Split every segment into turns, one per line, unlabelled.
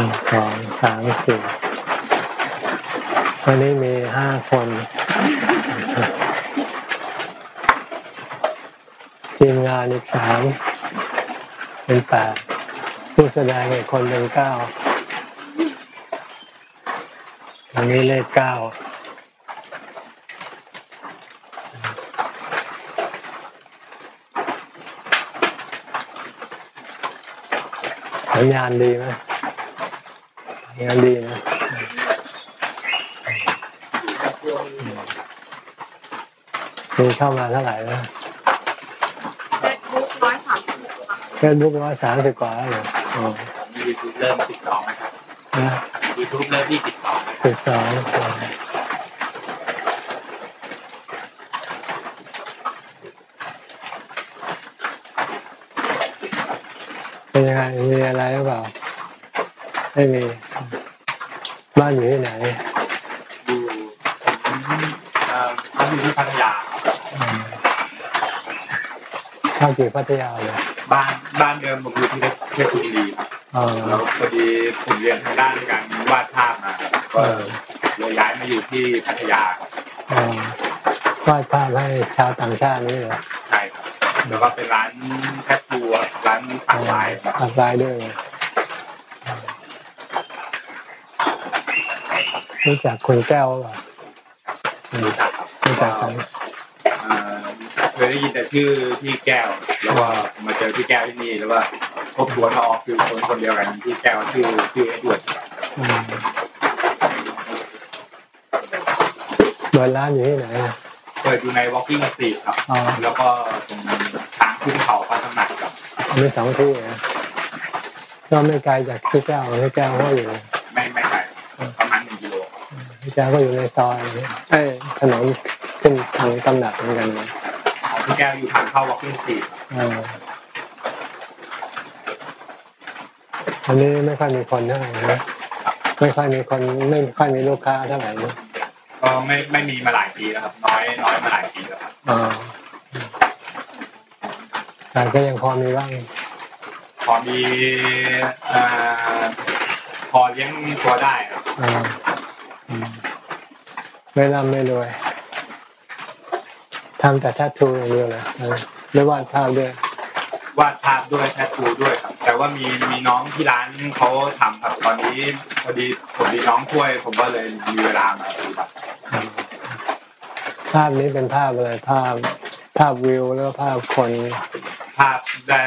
ึ่งสองสามสี่วันนี้มีห้าคนทีมงานอีกสามเป็นแปดผู้แสดงอีกคนเป็นเก้าวันนี้เลขเก้าสัญญาณดีไหม สัญญาณดีนะมีเข้ามาเท่าไหร่แล้ว
เฟซบุ๊กร้อยสามสิบค่ะ
เฟซบุ๊กร้อยสามสิบกว่าแล้วเหรออ๋อ
มียูทูบเริ่มสิบสองนะครับ
นะ
ยูทูบเริ่มที่สิบสองนะครับ
สิบสองเป็นยังไงมีอะไรหรือเปล่า ไม่มี
เข้า
กี่พัทยาเลย
บ้านบ้านเดิมผมอยู่ที่เพชรบุรีครับ
อ๋อ
แล้วพอดีผมเรียนทางด้านการวาดภาพมาครับก็เลยย้ายมาอยู่ที่พัทยาครับ
อ๋อวาดภาพให้ชาวต่างชาตินี่เหรอ
ใช่ครับแล้วก็เป็นร้านแทททูอะร้านสักลายครับ
อัดลายด้วยเหรอรู้จักคุณแก้วเหรออืม
รู้จักครับ
รู้จักกัน
เอ่อเคย ได้ยินแต่ชื่อพี่แก้ว แล้วก็มาเจอพี่แก้วที่นี่แล้วก็พบตัวน้าออกคือคนคนเดียวกันพี่แก้วชื่อชื่อเอ็ดเวิร์ดครับ
อืมเปิดร้านอยู่ที่ไหนอะ
เปิดอยู่ใน Walking Street ครับ
อ๋อ
แล้วก็ตรงทางขึ้นเขาพระสมัครครับ
มีสองที่นะก็ไม่ไกลจากที่แก้วที่แก้วก็อยู่
ไม่ไม่ไกลประมาณหนึ่งกิโลครับ
ที่แก้วก็อยู่ในซอยเอ้ยถนนขึ้นทางตำหนักเหมือนกันเลย
ของพี่แก้วอยู่ทางเข้า Walking Street ครับ
อ่าอันนี้ไม่ค่อยมีคนเท่าไหร่นะไม่ค่อยมีคนไม่ค่อยมีลูกค้าเท่าไหร่นะ
ก็ไม่ไม่มีมาหลายปีแล้วครับ น้อยน้อยมาหลายปีแล้วครับ
อ่าแต่ก็ยังพอมีบ้าง
พอมีเอ่อพอเลี้ยงตัวได้ครับ
อ่าอืมไม่ร่ำไม่รวยทำแต่แทททูอย่างเดียวเลยเออหรือวาดภาพด้วย
วาดภาพด้วยแทททูด้วยครับ แต่ว่ามีมีน้องที่ร้านเขาทำครับตอนนี้พอดีผมดีน้องช่วย ผมก็เลยมีเวลามาดูครับ
ภาพนี้เป็นภาพอะไรภาพภาพวิวแล้วภาพคน
ภาพได้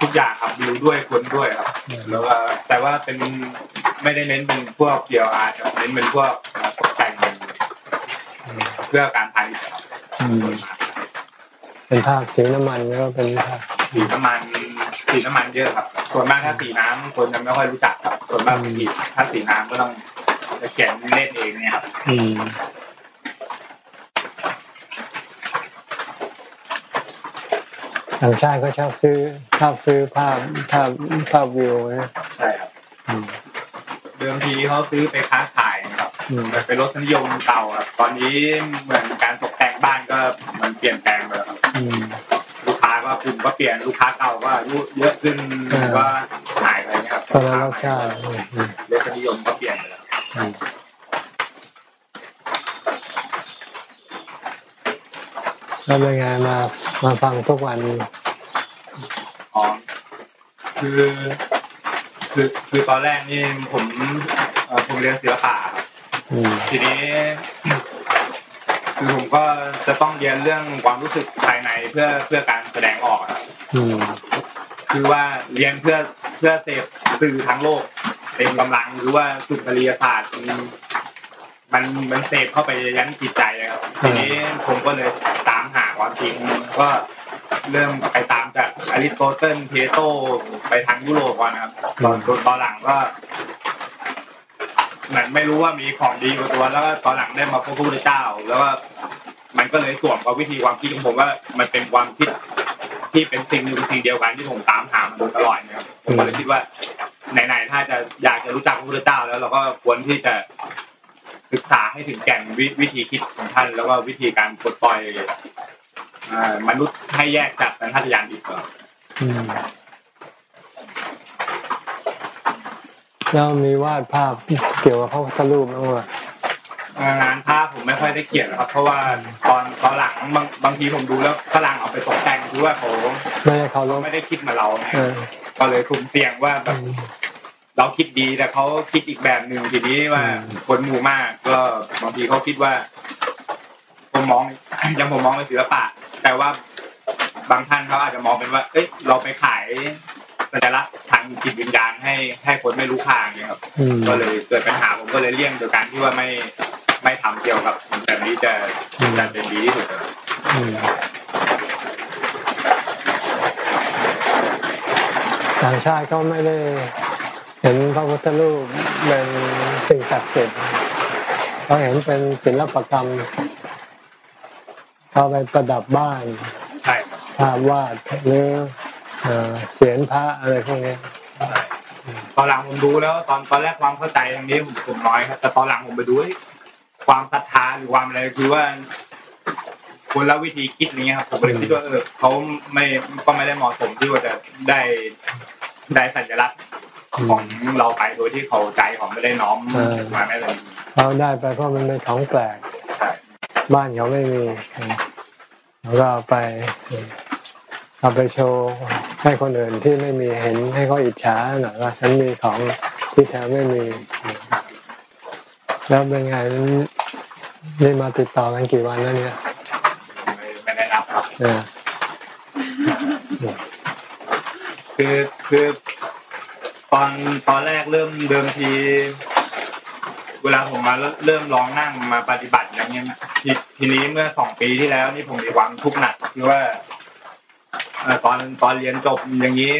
ทุกอย่างครับวิวด้วยคนด้วยครับแล้วก็แต่ว่าเป็นไม่ได้เน้นเป็นพวกเกี่ยวอาร์ตครับเน้นเป็นพวกตกแต่งเพื่อการพาณิชย์ครับ
อืม เป็นภาพสีน้ำมันแล้วก็เป็นภาพ
สีน้ำมันสีน้ำมันเยอะครับส่วนมากถ้าสีน้ำคนจะไม่ค่อยรู้จักครับส่วนมากสีถ้าสีน้ำก็ต้องเขียนเล่นเองเนี่ยครับ
อืมต่างชาติก็ชอบซื้อชอบซื้อภาพภาพภาพวิวนะ
ใช่ครับ
อืม
เดิมทีเขาซื้อไปค้าขายนะครับ
อืม
แต่เป็นรสนิยมเก่าครับ ตอนนี้เหมือนการตกแต่งบ้านก็มันเปลี่ยนแปลงไปแล้วครับ
อืม
ลูกค้าก็กลุ่มก็เปลี่ยนลูกค้าเก่าก็อายุเยอะขึ้น
อ่า
ก็หายไปนะครับ
คนละรสชาติอืมอืม
รสนิยมก็เปลี่ยนไปแล้ว
อืมแล้วเป็นไงมามาฟังทุกวัน
อ๋อคือคือคือตอนแรกนี่ผมเอ่อผมเรียนศิลปะครับ
อืม
ทีนี้ คือผมก็จะต้องเรียนเรื่องความรู้สึกภายในเพื่อเพื่อการแสดงออกครับ
อืม
คือว่าเรียนเพื่อเพื่อเสพสื่อทั้งโลกเต็มกำลังหรือว่าสุนทรียศาสตร์มันมันมันเสพเข้าไปยันจิตใจอะครับทีนี้ผมก็เลยตามหาความจริงก็เริ่มไปตามจากอริสโตเติลเพโตไปทางยุโรปก่อนนะครับตอนตอนหลังก็ เหมือนไม่รู้ว่ามีของดีกว่าตัว แล้วก็ตอนหลังได้มาพบพระพุทธเจ้า แล้วก็มันก็เลยสวมกับวิธีความคิดของผมว่ามันเป็นความคิดที่เป็นสิ่งหนึ่งสิ่งเดียวกันที่ผมตามหามาโดยตลอดนะครับผมก็เลยคิดว่าไหนๆถ้าจะอยากจะรู้จักพระพุทธเจ้า แล้วเราก็ควรที่จะศึกษาให้ถึงแก่นววิธีคิดของท่าน แล้วก็วิธีการปลดปล่อยมนุษย์ให้แยกจากสัญชาตญาณอีกครับ
อืม แล้วมีวาดภาพเกี่ยวกับพระพุทธรูปบ้างไหม
งานภาพผมไม่ค่อยได้เขียนหรอกครับ เพราะว่าตอนตอนหลังบางบางทีผมดูแล้วฝรั่งเอาไปตกแต่งคือว่าเขา
ไม่ได้เคารพ
ไม่ได้คิดเหมาเราไง
เออ
ก็เลยคุมเสี่ยงว่าแบบเราคิดดีแต่เขาคิดอีกแบบหนึ่งทีนี้ว่าคนหมู่มาก ก็บางทีเขาคิดว่าผมมองยังผมมองเป็นศิลปะ แต่ว่าบางท่านเขาอาจจะมองเป็นว่า เอ้ยเราไปขาย สัญลักษณ์ทางจิตวิญญาณให้ให้คนไม่รู้ทางเนี่ยครับ
อืม
ก็เลยเกิดปัญหาผมก็เลยเลี่ยงโดยการที่ว่าไม่ไม่ทำเกี่ยวกับแบบนี้จะจะเป็นดีที่สุดครับ
อืมต่างชาติก็ไม่ได้เห็นพระพุทธรูปเป็นสิ่งศักดิ์สิทธิ์เขาเห็นเป็นศิลปกรรมเขาไปประดับบ้าน
ใช่ครับ
ภาพวาดหรือ เอ่อเสียนพระอะไรพวกนี้
ใช่ตอนหลังผมดูแล้ว ตอนตอนแรกความเข้าใจตรงนี้ผมผมน้อยครับ แต่ตอนหลังผมไปดูเฮ้ยความศรัทธาหรือความอะไรคือว่าคนละวิธีคิดนี้ครับผมก็เลยคิดว่าเออเขาไม่ก็ไม่ได้เหมาะสมที่ว่าจะได้ได้สัญลักษณ์ของเราไปโดยที่เขาใจเขาไม่ได้น้อมมาไม่เลย
เขาได้ไปเพราะมันเป็นของแปลก
ใช่
บ้านเขาไม่มีแล้วก็เอาไป เอาไปโชว์ให้คนอื่นที่ไม่มีเห็นให้เขาอิจฉาหน่อยว่าฉันมีของที่เธอไม่มี แล้วเป็นไงนี่มาติดต่อกันกี่วันแล้วเนี่ย
ไม่ไม่ได้นับครับ
เออ
คือคือตอนตอนแรกเริ่มเดิมที เวลาผมมาเริ่มลองนั่งมาปฏิบัติอย่างเงี้ยนะทีทีนี้เมื่อสองปีที่แล้วนี่ผมมีความทุกข์หนักคือว่าเอ่อ ตอนตอนเรียนจบอย่างนี้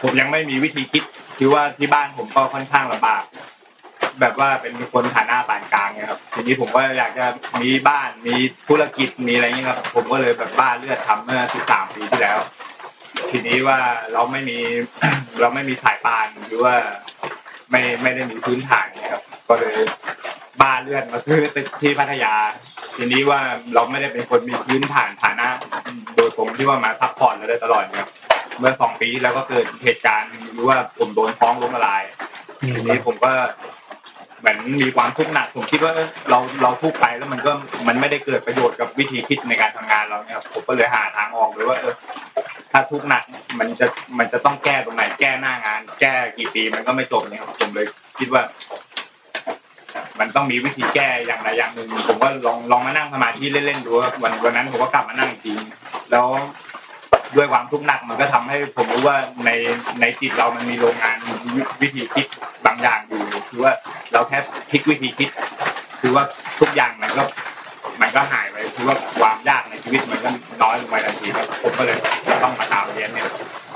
ผมยังไม่มีวิธีคิดคือว่าที่บ้านผมก็ค่อนข้างลำบาก แบบว่าเป็นคนฐานะปานกลางเนี่ยครับ ทีนี้ผมก็อยากจะมีบ้านมีธุรกิจมีอะไรเงี้ยครับ ผมก็เลยแบบบ้าเลือดทำเมื่อสิบสามปีที่แล้ว ทีนี้ว่าเราไม่มีเราไม่มีสายปานหรือว่าไม่ไม่ได้มีพื้นฐานนะครับ ก็เลย บ้าเลือดมาซื้อตึกที่พัทยา ทีนี้ว่าเราไม่ได้เป็นคนมีพื้นฐานฐานะ โดยตรงที่ว่ามาพักผ่อนเราได้ตลอดนะครับเมื่อสองปีที่แล้วก็เกิดเหตุการณ์หรือว่าผมโดนฟ้องล้มละลาย ทีนี้ผมก็เหมือนมีความทุกข์หนักผมคิดว่าเราเราทุกข์ไปแล้วมันก็มันไม่ได้เกิดประโยชน์กับวิธีคิดในการทำงานเราเนี่ยผมก็เลยหาทางออกเลยว่าเออถ้าทุกข์หนักมันจะมันจะต้องแก้ตรงไหนแก้หน้างาน แก้กี่ปีมันก็ไม่จบเนี่ยครับผมเลยคิดว่า มันต้องมีวิธีแก้อย่างใดอย่างหนึ่งผมก็ลองลองมานั่งสมาธิเล่นๆดูว่าวันวันนั้นผมก็กลับมานั่งอีกทีแล้วด้วยความทุกข์หนักมันก็ทำให้ผมรู้ว่าในในจิตเรามันมีโรงงานวิธีคิดบางอย่างอยู่คือว่าเราแค่พลิกวิธีคิด คือว่าทุกอย่างมันก็มันก็หายไปคือว่าความยากในชีวิตมันก็น้อยลงไปทันทีครับผมก็เลยต้องมาตามเรียนเนี่ย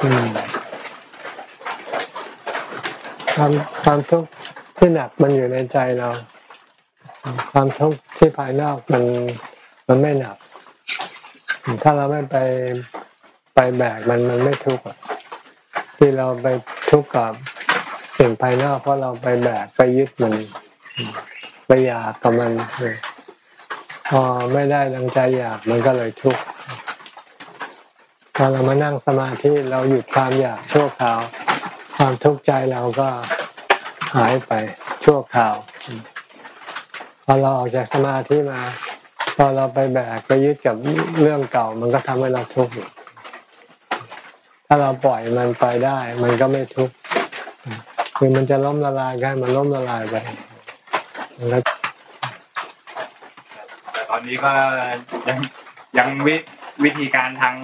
อืมความความทุกข์ ที่หนักมันอยู่ในใจเรา ความทุกข์ที่ภายนอกมันมันไม่หนัก ถ้าเราไม่ไปไปแบกมันมันไม่ทุกข์ที่เราไปทุกข์กับสิ่งภายนอกเพราะเราไปแบกไปยึดมันไปอยากกับมันพอไม่ได้ดังใจอยากมันก็เลยทุกข์พอเรามานั่งสมาธิเราหยุดความอยากชั่วคราว ความทุกข์ใจเราก็ หายไปชั่วคราว พอเราออกจากสมาธิมา พอเราไปแบกไปยึดกับเรื่องเก่า มันก็ทำให้เราทุกข์ถ้าเราปล่อยมันไปได้ มันก็ไม่ทุกข์คือมันจะล้มละลายกันมันล้มละลายไป
แต่ตอนนี้ก็ยังยังวิวิธีการทาง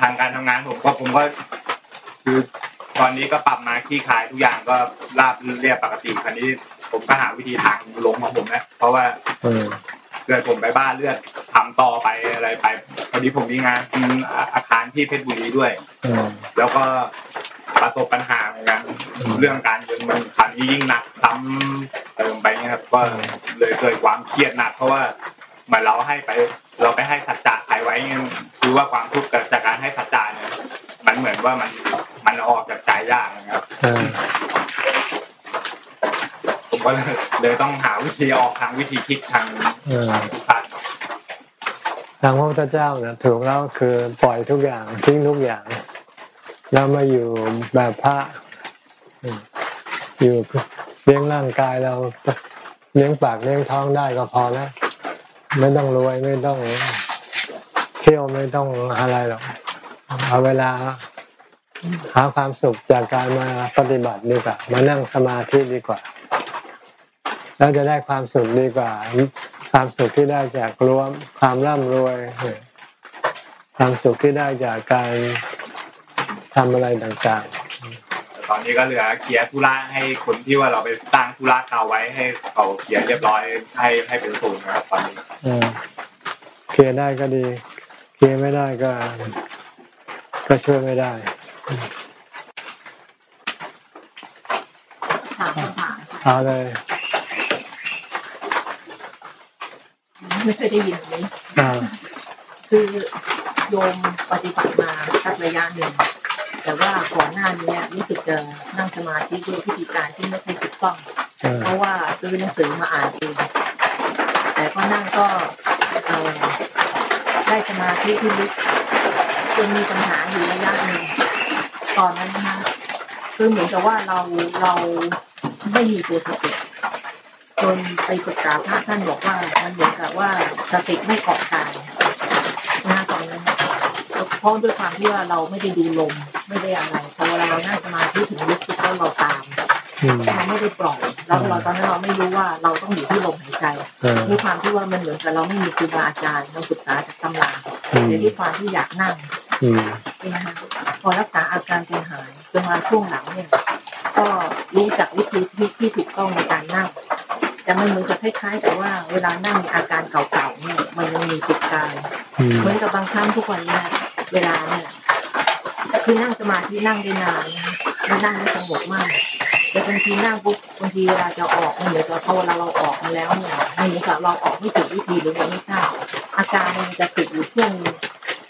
ทางการทำงานผมก็ผมก็คือ ตอนนี้ก็ปรับมาขี้คายทุกอย่างก็ราบเรียบปกติคราวนี้ ผมก็หาวิธีทางลงของผมนะเพราะว่า
เออ
เกิดผมไปบ้านเลือดทำต่อไปอะไรไปพอดีผมมีงานอาอาคารที่เพชรบุรีด้วย
อ
แล้วก็ประสบปัญหาเหมือนกันเรื่องการเงินมันคราวนี้ยิ่งหนักซ้ำเติมไปเนี่ยครับก็เลยเกิดความเครียดหนัก เพราะว่าเหมือนเราให้ไป เราไปให้สัจจะใครไว้เนี่ยคือว่าความทุกข์เกิดจากการให้สัจจะเนี่ยมันเหมือนว่ามัน มันออกจากใจยากนะครับผมก็เลยเลยต้องหาวิธีออกทางวิธีคิดทางทาง
ทางพระพุทธเจ้านะถูกแล้วคือปล่อยทุกอย่างทิ้งทุกอย่าง แล้วมาอยู่แบบพระอยู่เลี้ยงร่างกายเราเลี้ยงปากเลี้ยงท้องได้ก็พอแล้วไม่ต้องรวยไม่ต้องเที่ยวไม่ต้องอะไรหรอกเอาเวลา หาความสุขจากการมาปฏิบัติดีกว่า มานั่งสมาธิดีกว่า แล้วจะได้ความสุขดีกว่า ความสุขที่ได้จากรวมความร่ำรวย ความสุขที่ได้จากการทำอะไรต่าง
ๆ ตอนนี้ก็เหลือเคลียร์ธุระให้คนที่ว่าเราไปตั้งธุระเก่าไว้ให้เขาเคลียร์เรียบร้อยให้ให้เป็นศูนย์นะครับตอนนี้
เคลียร์ได้ก็ดี เคลียร์ไม่ได้ก็ ก็ช่วยไม่ได้ เอาเลย
ไม่เคยได้ยินนี้คือโยมปฏิบัติมาสักระยะหนึ่ง แต่ว่าก่อนหน้านี้รู้สึกจะนั่งสมาธิด้วยพิธีการที่ไม่ค่อยถูกต้อง เพราะว่าซื้อหนังสือมาอ่านเองแต่ก็นั่งก็ได้สมาธิที่ลึกจนมีปัญหาอยู่ระยะหนึ่ง ตอนนั้นนะคือเหมือนกับว่าเราเราไม่มีตัวสติจนไปปรึกษาพระท่านบอกว่ามันเหมือนกับว่าสติไม่เกาะกายนะตอนนั้นเพราะด้วยความที่ว่าเราไม่ได้ดูลมไม่ได้อะไรพอเวลาเรานั่งสมาธิถึงลึกที่เราเราตามเราไม่ได้ปล่อยแล้วเราตอนนั้นเราไม่รู้ว่าเราต้องอยู่ที่ลมหายใจด้วยความที่ว่ามันเหมือนกับเราไม่มีครูบาอาจารย์เราศึกษาจากตำราแต่ด้วยความที่อยากนั่งใช่ไหมคะพ อรักษาอาการจนหายจนมาช่วงหลังเนี่ย ก็รู้จักวิธีที่ถูกต้องในการนั่งแต่มันเหมือนจะคล้ายๆแต่ว่าเวลานั่งมีอาการเก่าๆเนี่ย มันยังมีติดกายเหมือนกับบางครั้งทุกวันเนี่ยเวลาเนี่ยคือนั่งสมาธินั่งได้นานแล้วนั่งได้สงบมากแต่บางทีนั่งปุ๊บบางทีเวลาจะออกมันเหมือนกับพอเวลาเราออกมาแล้วเนี่ยมันเหมือนกับเราออกไม่ถูกวิธีหรือเราไม่ทราบอาการมันจะติดอยู่ช่วง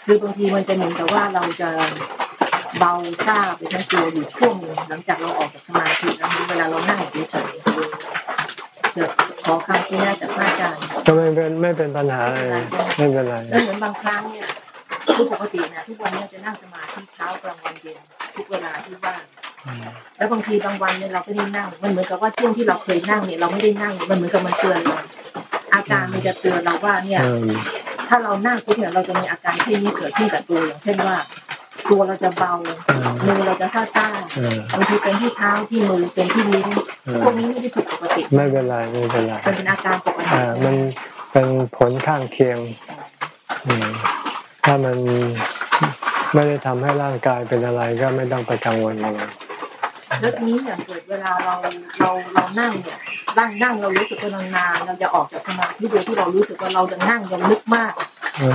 คือบางทีมันจะเหมือนกับว่าเราจะ เบาทราบไปทั้งตัวอยู่ช่วงหนึ่งหลังจากเราออกจากสมาธิแล้วเวลาเรานั่งเฉยเดี๋ยวขอคำที่น่าจากพระอาจารย์
ก็ไม่เป็นไม่เป็นปัญหาอะไรไม่เป็นไร
แล้วเหมือนบางครั้งเนี่ยทุกปกตินะทุกวันนี้จะนั่งสมาธิเช้ากลางวันเย็นทุกเวลาที่ว่างแล้วบางทีบางวันเนี่ยเราไม่ได้นั่ง มันเหมือนกับว่าช่วงที่เราเคยนั่งเนี่ยเราไม่ได้นั่งมันเหมือนกับมันเตือนเราอาการมันจะเตือนเราว่าเนี่ย ถ้าเรานั่งปุ๊บเนี่ยเราจะมีอาการที่นี้เกิดขึ้นกับตัวอย่างเช่นว่า ตัวเราจะเบามือเราจะซ่าซ่าบางทีเป็นที่เท้าที่มือเป็นที่นิ้วพวกนี้ไม่ได้ผิดปกติ
ไม่เป็นไรไม่เป็นไร
มันเป็นอาการปกติ
มันเป็นผลข้างเคียงถ้ามันไม่ได้ทำให้ร่างกายเป็นอะไรก็ไม่ต้องไปกังวลอะไร
แล้วทีนี้อย่างเกิดเวลาเราเราเรานั่งเนี่ยนั่งนั่งเรารู้สึกว่านานเราจะออกจากสมาธิโดยที่เรารู้สึกว่าเราจะนั่งยังลึกมาก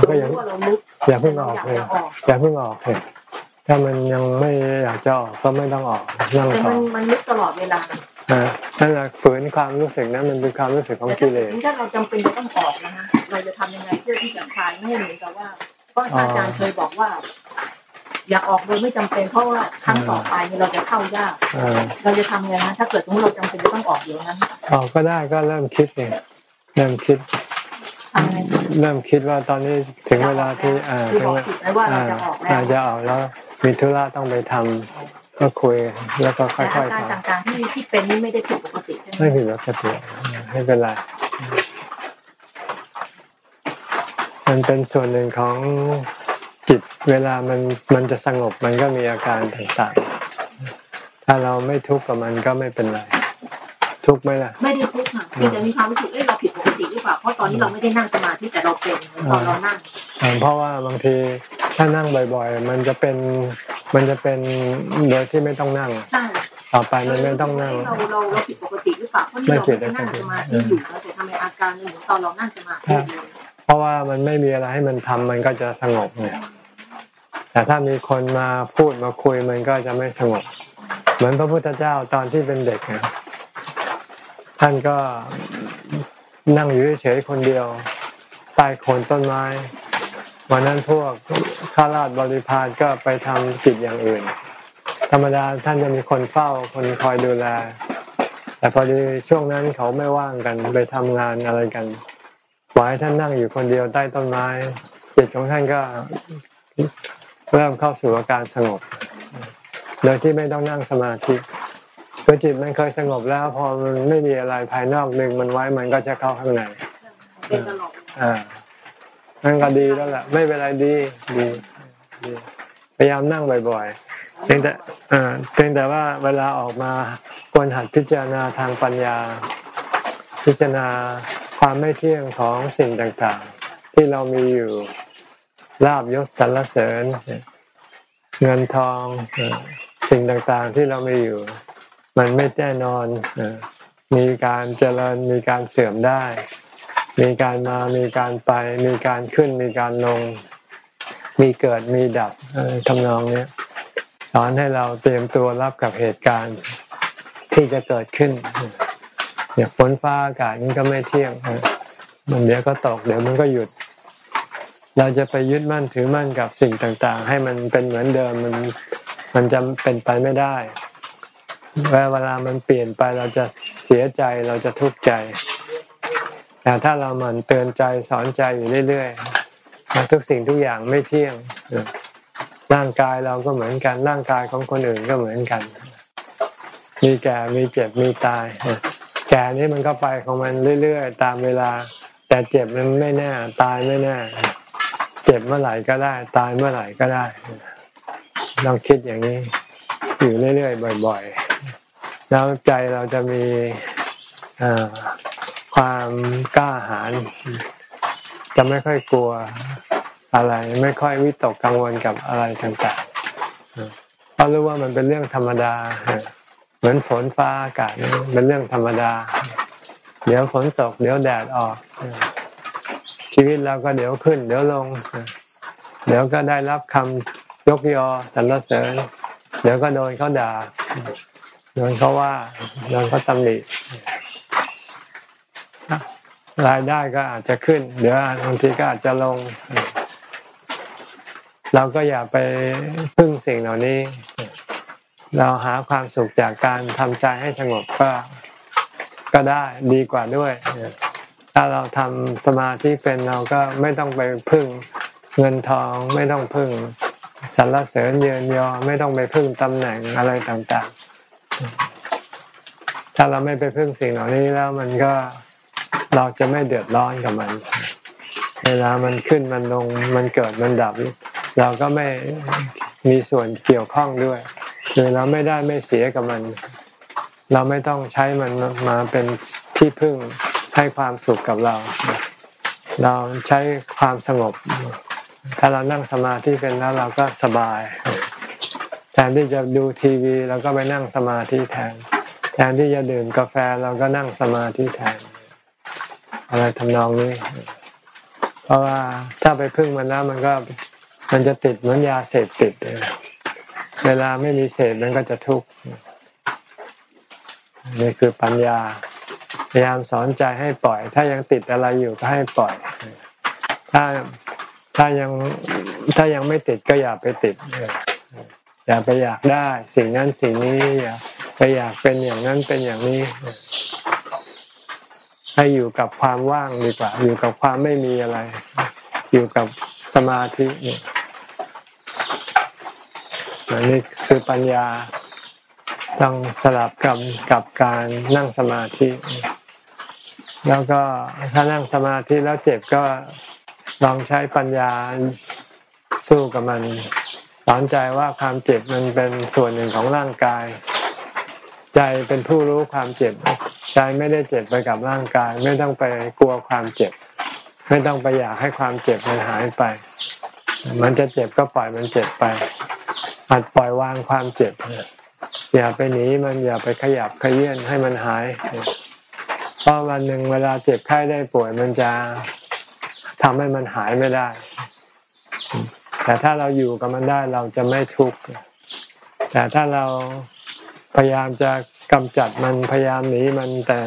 ก็ยังว่าเราลึกอย่าเพิ่งออกเลยอย่าเพิ่งออกเลย ถ้ามันยังไม่อยากจะออกก็ไม่ต้องออก
นั่งต่อมันมันลึกตลอดเวลา
นั่นแหละฝืนความรู้สึกนั้นมันเป็นความรู้สึกของกิเลส
ถ้าเราจำเป็นจะต้องออกนะฮะเราจะทำยังไงเพื่อที่จะคลายไม่ให้เหมือนกับว่าเพราะอาจารย์เคยบอกว่า อย่าออกโดยไม่จำเป็นเพราะว่าครั้งต่อไปเราจะเข้ายากเราจะทำไงนะถ้าเกิดสมมติเราจำเป็นจะต้องออกเดี๋ยวนั้น
ออกก็ได้ก็เริ่มคิดเนี่ยเริ่มคิดเริ่มคิดว่าตอนนี้ถึงเวลาที่อ่าถึงว่าอาจะออกแล้ว มีธุระต้องไปทำก็คุยแล้วก็ค่อยๆทำ
อาการต่างๆที่ที่เป็นนี่ไม่ได้ผิดปกติใช่ไหม
ไม่ผิดปกติไม่เป็นไรมันเป็นส่วนหนึ่งของจิตเวลามันมันจะสงบมันก็มีอาการต่างๆ ถ้าเราไม่ทุกข์กับมันก็ไม่เป็นไร ทุกข์ไหมล่ะ
ไม่ได้ทุกข์ค่ะมีแต่มีความรู้สึกเอ้เราผิดปกติหรือเปล่าเพราะตอนนี้เราไม่ได้นั่งสมาธิแต่เราเป็นตอนเรานั่ง
เพราะว่าบางที ถ้านั่งบ่อย ๆ มันจะเป็นมันจะเป็นโดยที่ไม่ต้องนั่ง ต่อไปมันไม่ต้องนั่ง
เราเราเราผิดปกติหรือเปล่าเพราะเราไม่ได้นั่งสมาธิอยู่เราแต่ทำไมอาการเหมือนตอนเรานั่งสมาธิ
เพราะว่ามันไม่มีอะไรให้มันทำมันก็จะสงบเนี่ยแต่ถ้ามีคนมาพูดมาคุยมันก็จะไม่สงบ เหมือนพระพุทธเจ้าตอนที่เป็นเด็กนะท่านก็นั่งอยู่เฉยคนเดียวใต้โคนต้นไม้วันนั้นพวก ข้าราชบริพารก็ไปทำกิจอย่างอื่น ธรรมดาท่านจะมีคนเฝ้าคนคอยดูแล แต่พอดีช่วงนั้นเขาไม่ว่างกันไปทำงานอะไรกันปล่อยให้ท่านนั่งอยู่คนเดียวใต้ต้นไม้จิตของท่านก็เริ่มเข้าสู่อาการสงบ โดยที่ไม่ต้องนั่งสมาธิคือจิตมันเคยสงบแล้ว พอมันไม่มีอะไรภายนอกดึงมันไว้มันก็จะเข้าข้างใน
เป็นตลอด
อ่า นั่นก็ดีแล้วแหละไม่เป็นไรดีดีดีพยายามนั่งบ่อยๆเพียงแต่เพียงแต่ว่าเวลาออกมาควรหัดพิจารณาทางปัญญา พิจารณาความไม่เที่ยงของสิ่งต่างๆ ที่เรามีอยู่ลาบยศสรรเสริญ เงินทองสิ่งต่างๆที่เรามีอยู่ มันไม่แน่นอนมีการเจริญมีการเสื่อมได้ มีการมามีการไป มีการขึ้นมีการลง มีเกิดมีดับทำนองเนี้ยสอนให้เราเตรียมตัวรับกับเหตุการณ์ที่จะเกิดขึ้นเนี่ยฝนฟ้าอากาศนี่ก็ไม่เที่ยงมันเดี๋ยวก็ตกเดี๋ยวมันก็หยุด เราจะไปยึดมั่นถือมั่นกับสิ่งต่างๆ ให้มันเป็นเหมือนเดิมมันมันจะเป็นไปไม่ได้เวลามันเปลี่ยนไปเราจะเสียใจเราจะทุกข์ใจ แต่ถ้าเราหมั่นเตือนใจสอนใจอยู่เรื่อยๆทุกสิ่งทุกอย่างไม่เที่ยงร่างกายเราก็เหมือนกันร่างกายของคนอื่นก็เหมือนกัน มีแก่มีเจ็บมีตาย แก่นี่มันก็ไปของมันเรื่อยๆตามเวลา แต่เจ็บมันไม่แน่ตายไม่แน่เจ็บเมื่อไหร่ก็ได้ ตายเมื่อไหร่ก็ได้ลองคิดอย่างนี้ อยู่เรื่อยๆบ่อย ๆ แล้วใจเราจะมีอ่อ ความกล้าหาญจะไม่ค่อยกลัวอะไร ไม่ค่อยวิตกกังวลกับอะไรต่างๆเพราะรู้ว่ามันเป็นเรื่องธรรมดา เหมือนฝนฟ้าอากาศเป็นเรื่องธรรมดา เดี๋ยวฝนตก เดี๋ยวแดดออก ชีวิตเราก็เดี๋ยวขึ้น เดี๋ยวลง เดี๋ยวก็ได้รับคำยกยอสรรเสริญ เดี๋ยวก็โดนเขาด่าโดนเขาว่าโดนเขาตำหนิ รายได้ก็อาจจะขึ้น เดี๋ยวบางทีก็อาจจะลง เราก็อย่าไปพึ่งสิ่งเหล่านี้ เราหาความสุขจากการทำใจให้สงบก็ก็ได้ดีกว่าด้วย ถ้าเราทำสมาธิเป็นเราก็ไม่ต้องไปพึ่งเงินทองไม่ต้องพึ่งสรรเสริญเยินยอไม่ต้องไปพึ่งตำแหน่งอะไรต่างๆ ถ้าเราไม่ไปพึ่งสิ่งเหล่านี้แล้วมันก็ เราจะไม่เดือดร้อนกับมัน เวลามันขึ้นมันลงมันเกิดมันดับ เราก็ไม่มีส่วนเกี่ยวข้องด้วยคือเราไม่ได้ไม่เสียกับมัน เราไม่ต้องใช้มันมาเป็นที่พึ่งให้ความสุขกับเรา เราใช้ความสงบ ถ้าเรานั่งสมาธิเป็นแล้วเราก็สบาย แทนที่จะดูทีวีเราก็ไปนั่งสมาธิแทน แทนที่จะดื่มกาแฟเราก็นั่งสมาธิแทน อะไรทำนองนี้ เพราะว่าถ้าไปพึ่งมันแล้วมันก็มันจะติดเหมือนยาเสพติด เวลาไม่มีเสพมันก็จะทุกข์นี่คือปัญญา พยายามสอนใจให้ปล่อย ถ้ายังติดอะไรอยู่ก็ให้ปล่อย ถ้าถ้ายังถ้ายังไม่ติดก็อย่าไปติดอย่าไปอยากได้ สิ่งนั้นสิ่งนี้อย่าไปอยากเป็นอย่างนั้นเป็นอย่างนี้ ให้อยู่กับความว่างดีกว่า อยู่กับความไม่มีอะไร อยู่กับสมาธินี่นี่คือปัญญาต้องสลับกับกับการนั่งสมาธิ แล้วก็ถ้านั่งสมาธิแล้วเจ็บก็ลองใช้ปัญญาสู้กับมันสอนใจว่าความเจ็บมันเป็นส่วนหนึ่งของร่างกาย ใจเป็นผู้รู้ความเจ็บ ใจไม่ได้เจ็บไปกับร่างกาย ไม่ต้องไปกลัวความเจ็บ ไม่ต้องไปอยากให้ความเจ็บมันหายไป มันจะเจ็บก็ปล่อยมันเจ็บไปหัดปล่อยวางความเจ็บอย่าไปหนีมันอย่าไปขยับขยื่นให้มันหายเพราะวันหนึ่งเวลาเจ็บไข้ได้ป่วยมันจะทำให้มันหายไม่ได้ แต่ถ้าเราอยู่กับมันได้เราจะไม่ทุกข์แต่ถ้าเราพยายามจะ กำจัดมันพยายามหนีมันแต่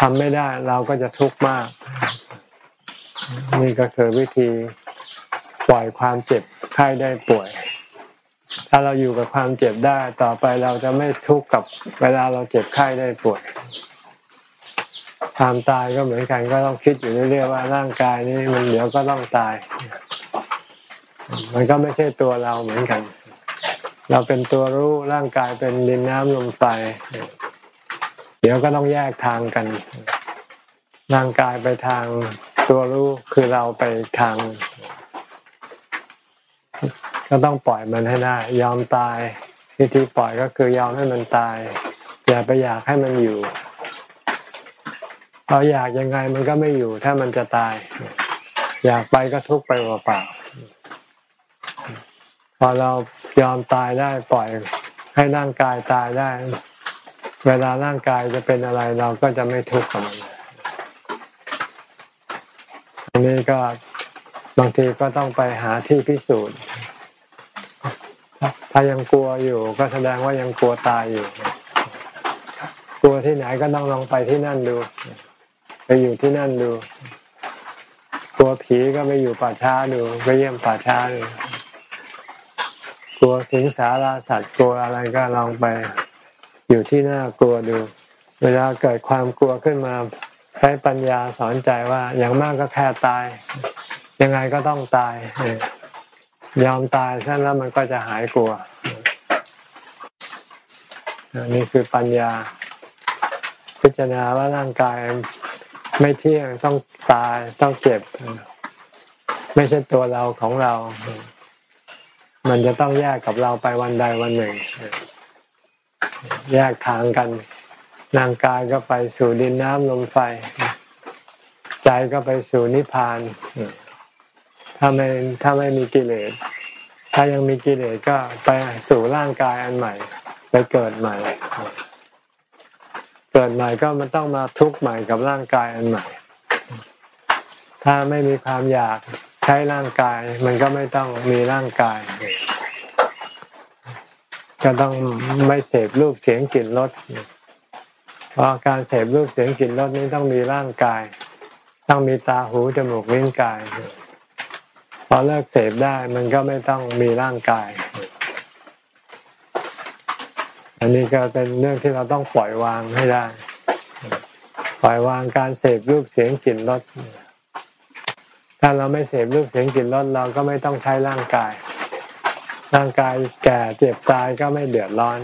ทำไม่ได้เราก็จะทุกข์มาก นี่ก็คือวิธีปล่อยความเจ็บไข้ได้ป่วย ถ้าเราอยู่กับความเจ็บได้ต่อไปเราจะไม่ทุกข์กับเวลาเราเจ็บไข้ได้ป่วยความตายก็เหมือนกันก็ต้องคิดอยู่เรื่อยๆว่าร่างกายนี้มันเดี๋ยวก็ต้องตาย มันก็ไม่ใช่ตัวเราเหมือนกัน เราเป็นตัวรู้ร่างกายเป็นดินน้ำลมไฟ เดี๋ยวก็ต้องแยกทางกัน ร่างกายไปทางตัวรู้คือเราไปทาง ก็ต้องปล่อยมันให้ได้ ยอมตายวิธีปล่อยก็คือยอมให้มันตาย อย่าไปอยากให้มันอยู่เราอยากยังไงมันก็ไม่อยู่ถ้ามันจะตาย อยากไปก็ทุกไปเปล่าๆพอเรา ยอมตายได้ปล่อยให้ร่างกายตายได้ เวลาร่างกายจะเป็นอะไรเราก็จะไม่ทุกข์กับมันอันนี้ก็บางทีก็ต้องไปหาที่พิสูจน์ ถ้ายังกลัวอยู่ก็แสดงว่ายังกลัวตายอยู่ กลัวที่ไหนก็ต้องลองไปที่นั่นดู ไปอยู่ที่นั่นดู กลัวผีก็ไปอยู่ป่าช้าดู ไปเยี่ยมป่าช้าดู กลัวสิงสาราสัตว์กลัวอะไรก็ลองไปอยู่ที่หน่ากลัวดู เวลาเกิดความกลัวขึ้นมาใช้ปัญญาสอนใจว่าอย่างมากก็แค่ตาย ยังไงก็ต้องตายยอมตายท่านแล้วมันก็จะหายกลัวนี่คือปัญญา พิจารณาว่าร่างกายไม่เที่ยงต้องตายต้องเจ็บ ไม่ใช่ตัวเราของเรา มันจะต้องแยกกับเราไปวันใดวันหนึ่ง แยกทางกันร่างกายก็ไปสู่ดินน้ำลมไฟ ใจก็ไปสู่นิพพาน ถ้าไม่ถ้าไม่มีกิเลส ถ้ายังมีกิเลสก็ไปสู่ร่างกายอันใหม่ ไปเกิดใหม่ เกิดใหม่ก็มันต้องมาทุกข์ใหม่กับร่างกายอันใหม่ ถ้าไม่มีความอยาก ใช้ร่างกาย มันก็ไม่ต้องมีร่างกาย ก็ต้องไม่เสพรูปเสียงกลิ่นรสเพราะการเสพรูปเสียงกลิ่นรสนี้ต้องมีร่างกาย ต้องมีตาหูจมูกลิ้นกายพอเลิกเสพได้มันก็ไม่ต้องมีร่างกาย อันนี้ก็เป็นเรื่องที่เราต้องปล่อยวางให้ได้ ปล่อยวางการเสพรูปเสียงกลิ่นรส ถ้าเราไม่เสพรูปเสียงกลิ่นรสเราก็ไม่ต้องใช้ร่างกาย ร่างกายแก่เจ็บตายก็ไม่เดือดร้อน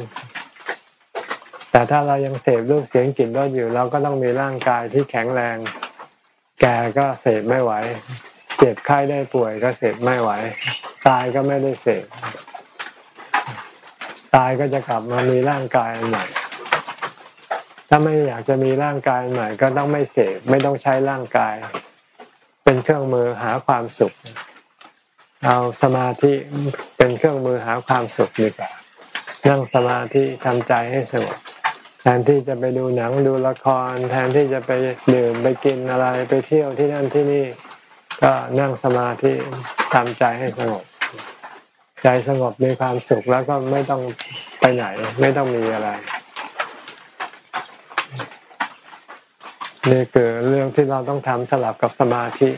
แต่ถ้าเรายังเสพรูปเสียงกลิ่นรสอยู่ เราก็ต้องมีร่างกายที่แข็งแรง แก่ก็เสพไม่ไหว เจ็บไข้ได้ป่วยก็เสพไม่ไหว ตายก็ไม่ได้เสพตายก็จะกลับมามีร่างกายใหม่ ถ้าไม่อยากจะมีร่างกายใหม่ ก็ต้องไม่เสพไม่ต้องใช้ร่างกาย เป็นเครื่องมือหาความสุข เอาสมาธิเป็นเครื่องมือหาความสุขดีกว่านั่งสมาธิทำใจให้สงบแทนที่จะไปดูหนังดูละคร แทนที่จะไปดื่มไปกินอะไรไปเที่ยวที่นั่นที่นี่ ก็นั่งสมาธิทำใจให้สงบ ใจสงบมีความสุขแล้วก็ไม่ต้องไปไหน ไม่ต้องมีอะไร นี่คือเรื่องที่เราต้องทำสลับกับสมาธิ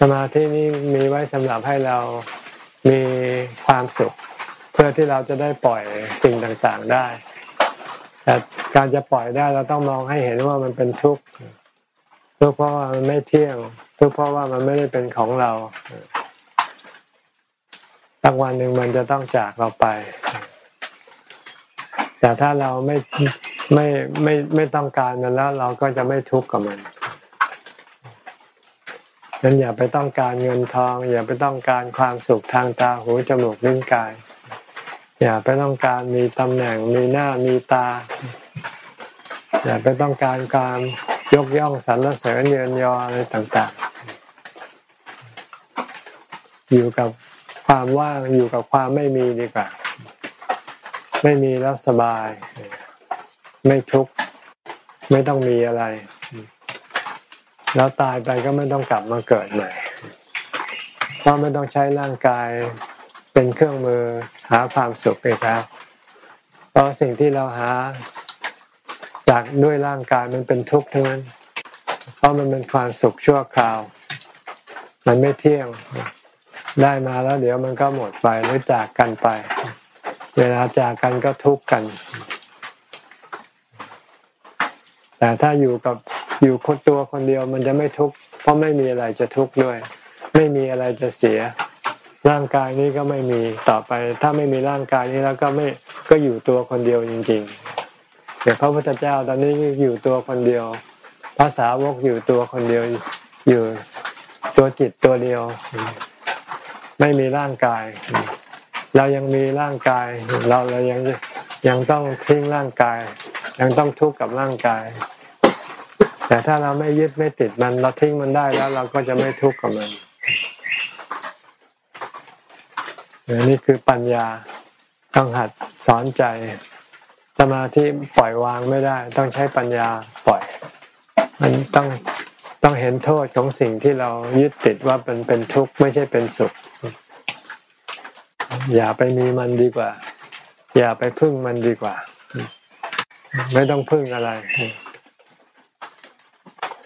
สมาธินี้มีไว้สำหรับให้เรามีความสุข เพื่อที่เราจะได้ปล่อยสิ่งต่างๆได้ แต่การจะปล่อยได้เราต้องมองให้เห็นว่ามันเป็นทุกข์ทุกข์เพราะว่ามันไม่เที่ยง ทุกข์เพราะว่ามันไม่ได้เป็นของเราตั้งวันหนึ่งมันจะต้องจากเราไป แต่ถ้าเราไม่ ไม่ไม่ไม่ต้องการมันแล้ว เราก็จะไม่ทุกข์กับมันนั้นอย่าไปต้องการเงินทอง อย่าไปต้องการความสุขทางตาหูจมูกลิ้นกาย อย่าไปต้องการมีตำแหน่งมีหน้ามีตา อย่าไปต้องการการยกย่องสรรเสริญเยินยออะไรต่างๆ อยู่กับความว่างอยู่กับความไม่มีดีกว่า ไม่มีแล้วสบาย ไม่ทุกข์ไม่ต้องมีอะไร แล้วตายไปก็ไม่ต้องกลับมาเกิดใหม่เพราะไม่ต้องใช้ร่างกายเป็นเครื่องมือหาความสุขเลยครับเพราะสิ่งที่เราหาจากด้วยร่างกายมันเป็นทุกข์ทั้งนั้น เพราะมันเป็นความสุขชั่วคราว มันไม่เที่ยงได้มาแล้วเดี๋ยวมันก็หมดไปหรือจากกันไป เวลาจากกันก็ทุกข์กัน แต่ถ้าอยู่กับอยู่คนตัวคนเดียวมันจะไม่ทุกข์เพราะไม่มีอะไรจะทุกข์ด้วย ไม่มีอะไรจะเสีย ร่างกายนี้ก็ไม่มีต่อไป ถ้าไม่มีร่างกายนี้แล้วก็ไม่ก็อยู่ตัวคนเดียวจริงๆเดี๋ยวพระพุทธเจ้าตอนนี้อยู่ตัวคนเดียวภาษาวกอยู่ตัวคนเดียวอยู่ตัวจิตตัวเดียว ไม่มีร่างกาย เรายังมีร่างกาย เราเรายังยังต้องทิ้งร่างกาย ยังต้องทุกข์กับร่างกาย แต่ถ้าเราไม่ยึดไม่ติดมันเราทิ้งมันได้แล้วเราก็จะไม่ทุกข์กับมันนี่คือปัญญาต้องหัดสอนใจ สมาธิปล่อยวางไม่ได้ ต้องใช้ปัญญาปล่อย มันต้องต้องเห็นโทษของสิ่งที่เรายึดติดว่าเป็นเป็นทุกข์ไม่ใช่เป็นสุข อย่าไปมีมันดีกว่า อย่าไปพึ่งมันดีกว่า ไม่ต้องพึ่งอะไร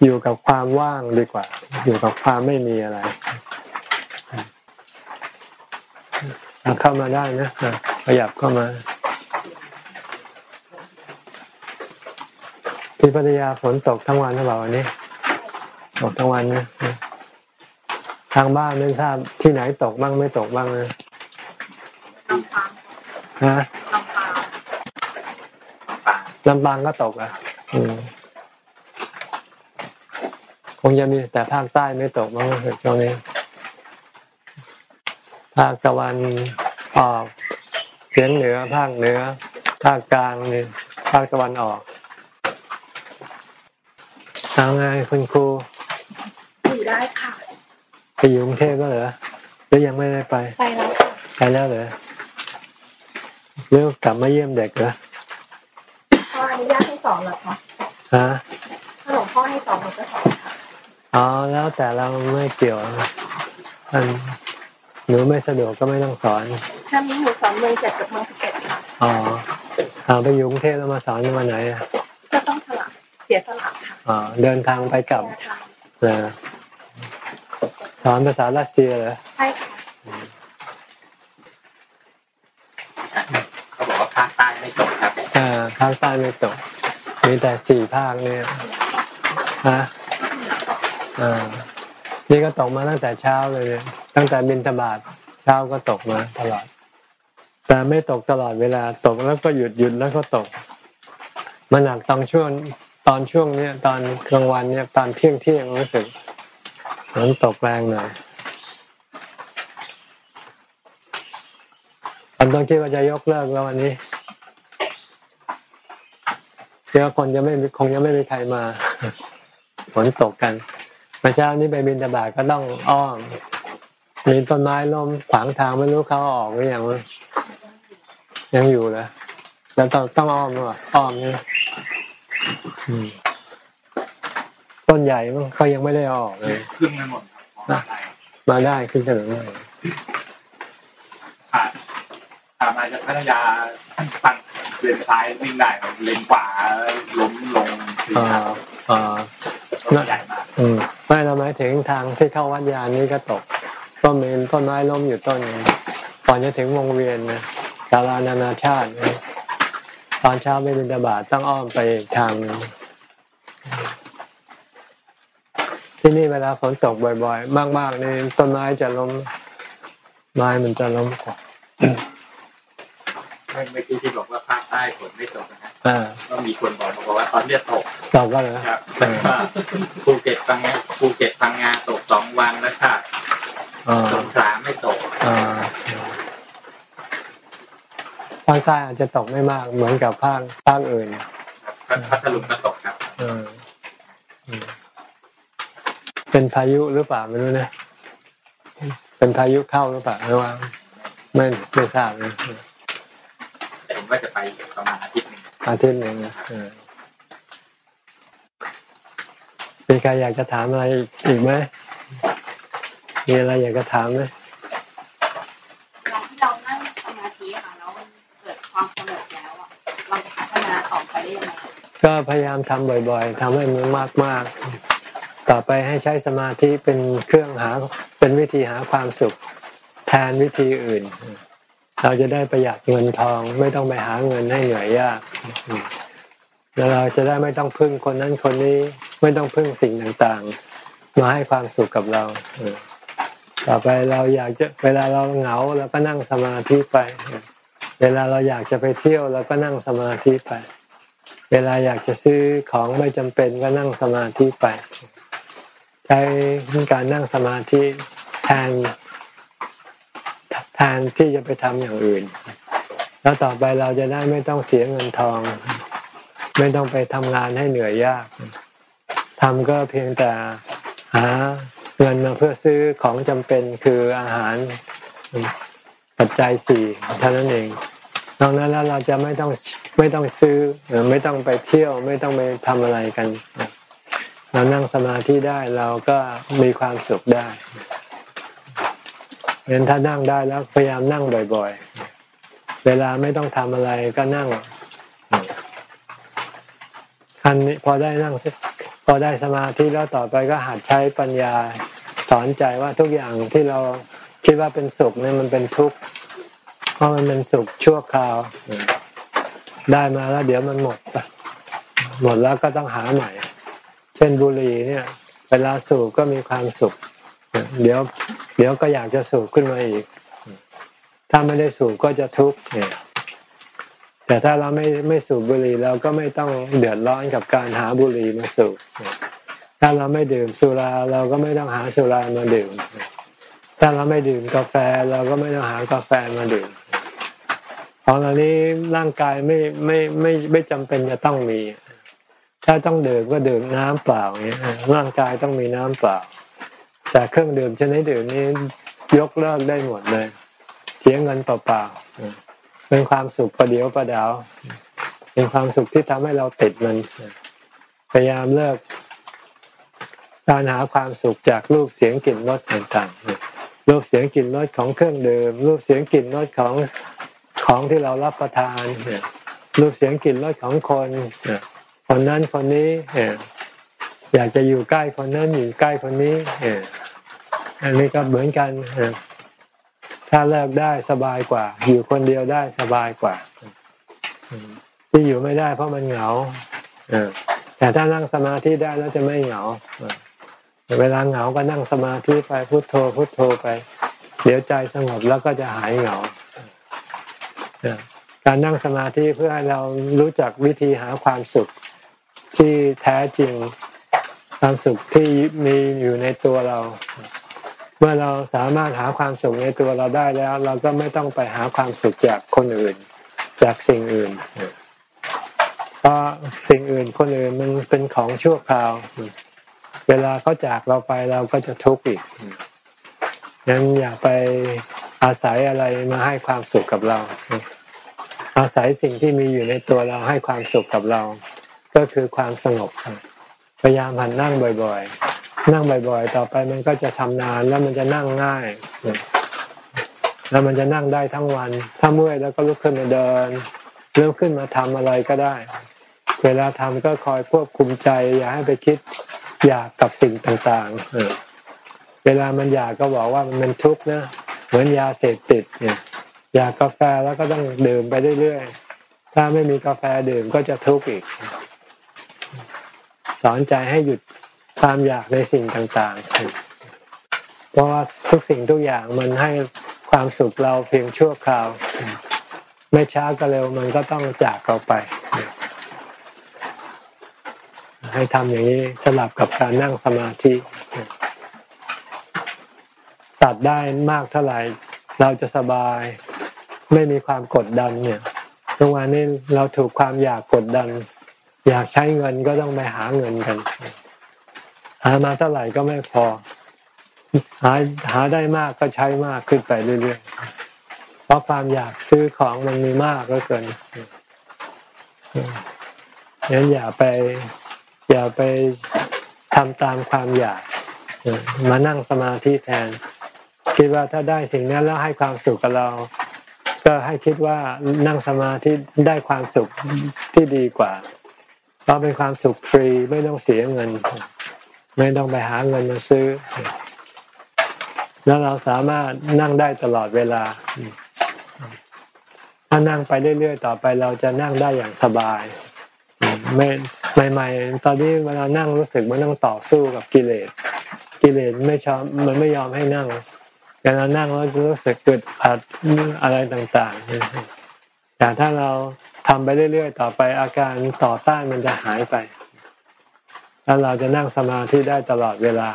อยู่กับความว่างดีกว่า อยู่กับความไม่มีอะไรเข้ามาได้นะขยับเข้ามา ที่พัทยาฝนตกทั้งวันหรือเปล่าวันนี้ ตกทั้งวันนะทางบ้านไม่ทราบที่ไหนตกบ้างไม่ตกบ้างนะ
ลำปาง
ฮะ
ลำปาง
ก็ตกอะอืมคงจะมีแต่ภาคใต้ไม่ตกบ้างช่วงนี้ ภาคตะวันออกเฉียงเหนือ ภาคเหนือ ภาคกลางนี่ภาคตะวันออกทำไงคุณครู
อยู่ได้ค่ะ
ไปอยู่กรุงเทพก็เหรอหรือยังไม่ได้ไป
ไปแล้วค่ะ
ไปแล้วเหรอเรือากลับมาเยี่ยมเด็กเหรอ
พ่ออนุญาตให้ส อนเหรอคะ
ฮะ
ถ้าหลวงพ่อให้สอนหนูก็สอนค่ะอ๋อ
แล้วแต่เราไม่เกี่ยวอันหนูไม่สะดวกก็ไม่ต้องสอน
ถ้ามีหนูสอนเมืองเจ็ดกับเมืองสิบเอ็ดค่ะอ๋อ
เอาไปอยู่กรุงเทพแล้วมาสอนมาไหน
ก็ต้องสลับเสียสลับค่ะอ๋อ
เดินทางไปกลับเออสอนภาษารัสเซียเหร
อใช่ค่ะ
เขาบอกว่าภาคใต้ไม่ตกครับ
อ่าภาคใต้ไม่ตก มีแต่สี่ภาคเนี่ยฮะอ่านี่ก็ตกมาตั้งแต่เช้าเลยตั้งแต่บินธบาตเช้าก็ตกมาตลอด แต่ไม่ตกตลอดเวลาตกแล้วก็หยุดหยุดแล้วก็ตก มันหนักตอนช่วงตอนช่วงเนี้ยตอนกลางวันเนี่ยตอนเที่ยงเที่ยงรู้สึกมันตกแรงหน่อยตอนต้นคิดว่าจะยกเลิกแล้ววันนี้ เดี๋ยวคนจะไม่คงจะไม่มีใครมาฝนตกกันมาเช้านี้ไปบินตบาก็ต้องอ้อมมีต้นไม้ล้มขวางทางไม่รู้เขาออกหรือยังยังอยู่เหรอแล้วต้องต้องอ้อมหรือเปล่าอ้อมเนี่ยต้นใหญ่มั้งเขายังไม่ได้ออกเลย
ขึ้นมาหมด
มาได้ขึ้นถนนได้
ผ่านผ่านมาจากพัทยาฝั่ง เลนซ้ายวิ่งได้เลนขวาล้มลง
อ่าอ่าใหญ่มากอืมไม่เราหมายถึงทางที่เข้าวัดยานนี้ก็ตกต้นเมนต้นไม้ล้มอยู่ต้นก่อนจะถึงวงเวียนนะศาลานานาชาติตอนเช้าไม่บินตบาทต้องอ้อมไปทางที่นี่เวลาฝนตกบ่อย ๆ มากๆนี่ต้นไม้จะล้มไม้มันจะล้มก่อน
เมื่อกี้ที่บอกว่าภาคใต้ฝนไม่ตกนะฮะก็มีคนบอกบอกว่าตอนเนี้ยตก
ตกก็เลย
ครับภูเก็ตพังงาภูเก็ตพังงาตกสองวันแล้วค่ะสงขลาไม่ตก
ภาคใต้อาจจะตกไม่มากเหมือนกับภาคภาคอื่น
พัทลุงก็ตกครับ
เป็นพายุหรือเปล่าไม่รู้นะเป็นพายุเข้าหรือเปล่าหรือว่าไม่ไม่ทราบนะ
แต่เห็น ว่าจะไปประมาณอาทิตย์หนึ่ง
อาทิตย์หนึ่งมีใครอยากจะถามอะไรอีกไหมมีอะไรอยากจะถามไหม
เราที่เรานั่งสมาธิค่ะแล้วเกิดความสงบแล้วอะเราจะพัฒนาต่อไปได้ยังไง
ก็พยายามทำบ่อยๆทำให้มันมากๆ ต่อไปให้ใช้สมาธิเป็นเครื่องหาเป็นวิธีหาความสุข แทนวิธีอื่น เราจะได้ประหยัดเงินทอง ไม่ต้องไปหาเงินให้เหนื่อยยากแล้วเราจะได้ไม่ต้องพึ่งคนนั้นคนนี้ไม่ต้องพึ่งสิ่งต่างๆ มาให้ความสุขกับเราต่อไปเราอยากจะเวลาเราเหงาเราก็นั่งสมาธิไป เวลาเราอยากจะไปเที่ยวเราก็นั่งสมาธิไป เวลาอยากจะซื้อของไม่จำเป็นก็นั่งสมาธิไป ใช้การนั่งสมาธิแทน แทนที่จะไปทำอย่างอื่น แล้วต่อไปเราจะได้ไม่ต้องเสียเงินทอง ไม่ต้องไปทำงานให้เหนื่อยยากทำก็เพียงแต่หาเงินมาเพื่อซื้อของจำเป็นคืออาหารปัจจัยสี่เท่านั้นเองนอกนั้นแล้วเราจะไม่ต้องไม่ต้องซื้อไม่ต้องไปเที่ยวไม่ต้องไปทำอะไรกัน เรานั่งสมาธิได้เราก็มีความสุขได้ เห็นถ้านั่งได้แล้วพยายามนั่งบ่อยๆ เวลาไม่ต้องทำอะไรก็นั่งอันนี้พอได้นั่งพอได้สมาธิแล้วต่อไปก็หัดใช้ปัญญาสอนใจว่าทุกอย่างที่เราคิดว่าเป็นสุขเนี่ยมันเป็นทุกข์เพราะมันเป็นสุขชั่วคราว ได้มาแล้ว เดี๋ยวมันหมดหมดแล้วก็ต้องหาใหม่ เช่นบุหรี่เนี่ย เวลาสูบก็มีความสุข เดี๋ยว เดี๋ยวก็อยากจะสูบขึ้นมาอีก ถ้าไม่ได้สูบก็จะทุกข์เนี่ยแต่ถ้าเราไม่ไม่สูบบุหรี่เราก็ไม่ต้องเดือดร้อนกับการหาบุหรี่มาสูบ ถ้าเราไม่ดื่มสุราเราก็ไม่ต้องหาสุรามาดื่ม ถ้าเราไม่ดื่มกาแฟเราก็ไม่ต้องหากาแฟมาดื่ม ของเหล่านี้ร่างกายไม่ไม่ไม่ไม่จำเป็นจะต้องมี ถ้าต้องดื่มก็ดื่มน้ำเปล่าเงี้ยร่างกายต้องมีน้ำเปล่า แต่เครื่องดื่มชนิดดื่มนี้ยกเลิกได้หมดเลย เสียเงินเปล่าๆเป็นความสุขประเดียวประดาวเป็นความสุขที่ทำให้เราติดมัน พยายามเลิกการหาความสุขจากรูปเสียงกลิ่นรสต่างๆ รูปเสียงกลิ่นรสของเครื่องดื่ม รูปเสียงกลิ่นรสของของที่เรารับประทานรูปเสียงกลิ่นรสของคนคนนั้นคนนี้ อยากจะอยู่ใกล้คนนั้นอยู่ใกล้คนนี้อันนี้ก็เหมือนกันถ้าเลิกได้สบายกว่า อยู่คนเดียวได้สบายกว่าที่อยู่ไม่ได้เพราะมันเหงาแต่ถ้านั่งสมาธิได้แล้วจะไม่เหงาเวลาเหงาก็นั่งสมาธิไปพุโทโธพุโทโธไป เดี๋ยวใจสงบแล้วก็จะหายเหงาการนั่งสมาธิเพื่อให้เรารู้จักวิธีหาความสุขที่แท้จริง ความสุขที่มีอยู่ในตัวเรา เมื่อเราสามารถหาความสุขในตัวเราได้แล้ว เราก็ไม่ต้องไปหาความสุขจากคนอื่น จากสิ่งอื่นเพราะสิ่งอื่นคนอื่นมันเป็นของชั่วคราว เวลาเขาจากเราไปเราก็จะทุกข์อีกงั้นอย่าไปอาศัยอะไรมาให้ความสุขกับเรา อาศัยสิ่งที่มีอยู่ในตัวเราให้ความสุขกับเรา ก็คือความสงบ พยายามหันนั่งบ่อยๆ นั่งบ่อย ๆ ต่อไปมันก็จะชำนาญแล้วมันจะนั่งง่าย แล้วมันจะนั่งได้ทั้งวัน ถ้าเมื่อยแล้วก็ลุกขึ้นมาเดินลุกขึ้นมาทำอะไรก็ได้ เวลาทำก็คอยควบคุมใจ อย่าให้ไปคิดอยากกับสิ่งต่างๆ เวลามันอยากก็บอกว่ามันเป็นทุกข์นะ เหมือนยาเสพติดเนี่ยอยากกาแฟแล้วก็ต้องดื่มไปเรื่อยๆ ถ้าไม่มีกาแฟดื่มก็จะทุกข์อีก สอนใจให้หยุดความอยากในสิ่งต่างๆ เพราะว่าทุกสิ่งทุกอย่างมันให้ความสุขเราเพียงชั่วคราว ไม่ช้าก็เร็วมันก็ต้องจากเราไป ให้ทำอย่างนี้สลับกับการนั่งสมาธิ ตัดได้มากเท่าไหร่ เราจะสบาย ไม่มีความกดดันเนี่ยทุกวันนี้เราถูกความอยากกดดัน อยากใช้เงินก็ต้องไปหาเงินกัน หามาเท่าไหร่ก็ไม่พอ หาหาได้มากก็ใช้มากขึ้นไปเรื่อยๆ เพราะความอยากซื้อของมันมีมากก็เกินงั้นอย่าไป อย่าไปทำตามความอยาก มานั่งสมาธิแทน คิดว่าถ้าได้สิ่งนั้นแล้วให้ความสุขกับเรา ก็ให้คิดว่านั่งสมาธิได้ความสุขที่ดีกว่า ราะเป็นความสุขฟรีไม่ต้องเสียเงิน ไม่ต้องไปหาเงินมาซื้อ แล้วเราสามารถนั่งได้ตลอดเวลา ถ้านั่งไปเรื่อยๆต่อไปเราจะนั่งได้อย่างสบายไม่ใหม่ ๆ ตอนนี้เวลานั่งรู้สึกมันต้องต่อสู้กับกิเลสกิเลสไม่ชอบมันไม่ยอมให้นั่งเวลานั่งแล้วจะรู้สึกอึดอัดอะไรต่างๆแต่ถ้าเรา ทำไปเรื่อยๆ ต่อไปอาการต่อต้านมันจะหายไป แล้วเราจะนั่งสมาธิได้ตลอดเวลา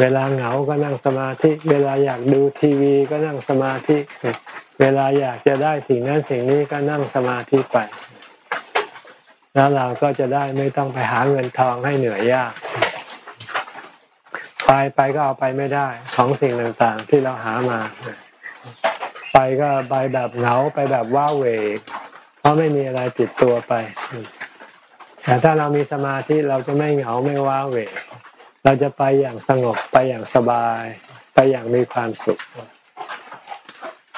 เวลาเหงาก็นั่งสมาธิ เวลาอยากดูทีวีก็นั่งสมาธิ เวลาอยากจะได้สิ่งนั้นสิ่งนี้ก็นั่งสมาธิไป แล้วเราก็จะได้ไม่ต้องไปหาเงินทองให้เหนื่อยยากไปไปก็เอาไปไม่ได้ของสิ่งต่างๆที่เราหามา ไปก็ไปแบบเหงาไปแบบว้าเหว ราะไม่มีอะไรติดตัวไป แต่ถ้าเรามีสมาธิเราจะไม่เหงาไม่ว้าเหวเราจะไปอย่างสงบไปอย่างสบาย ไปอย่างมีความสุข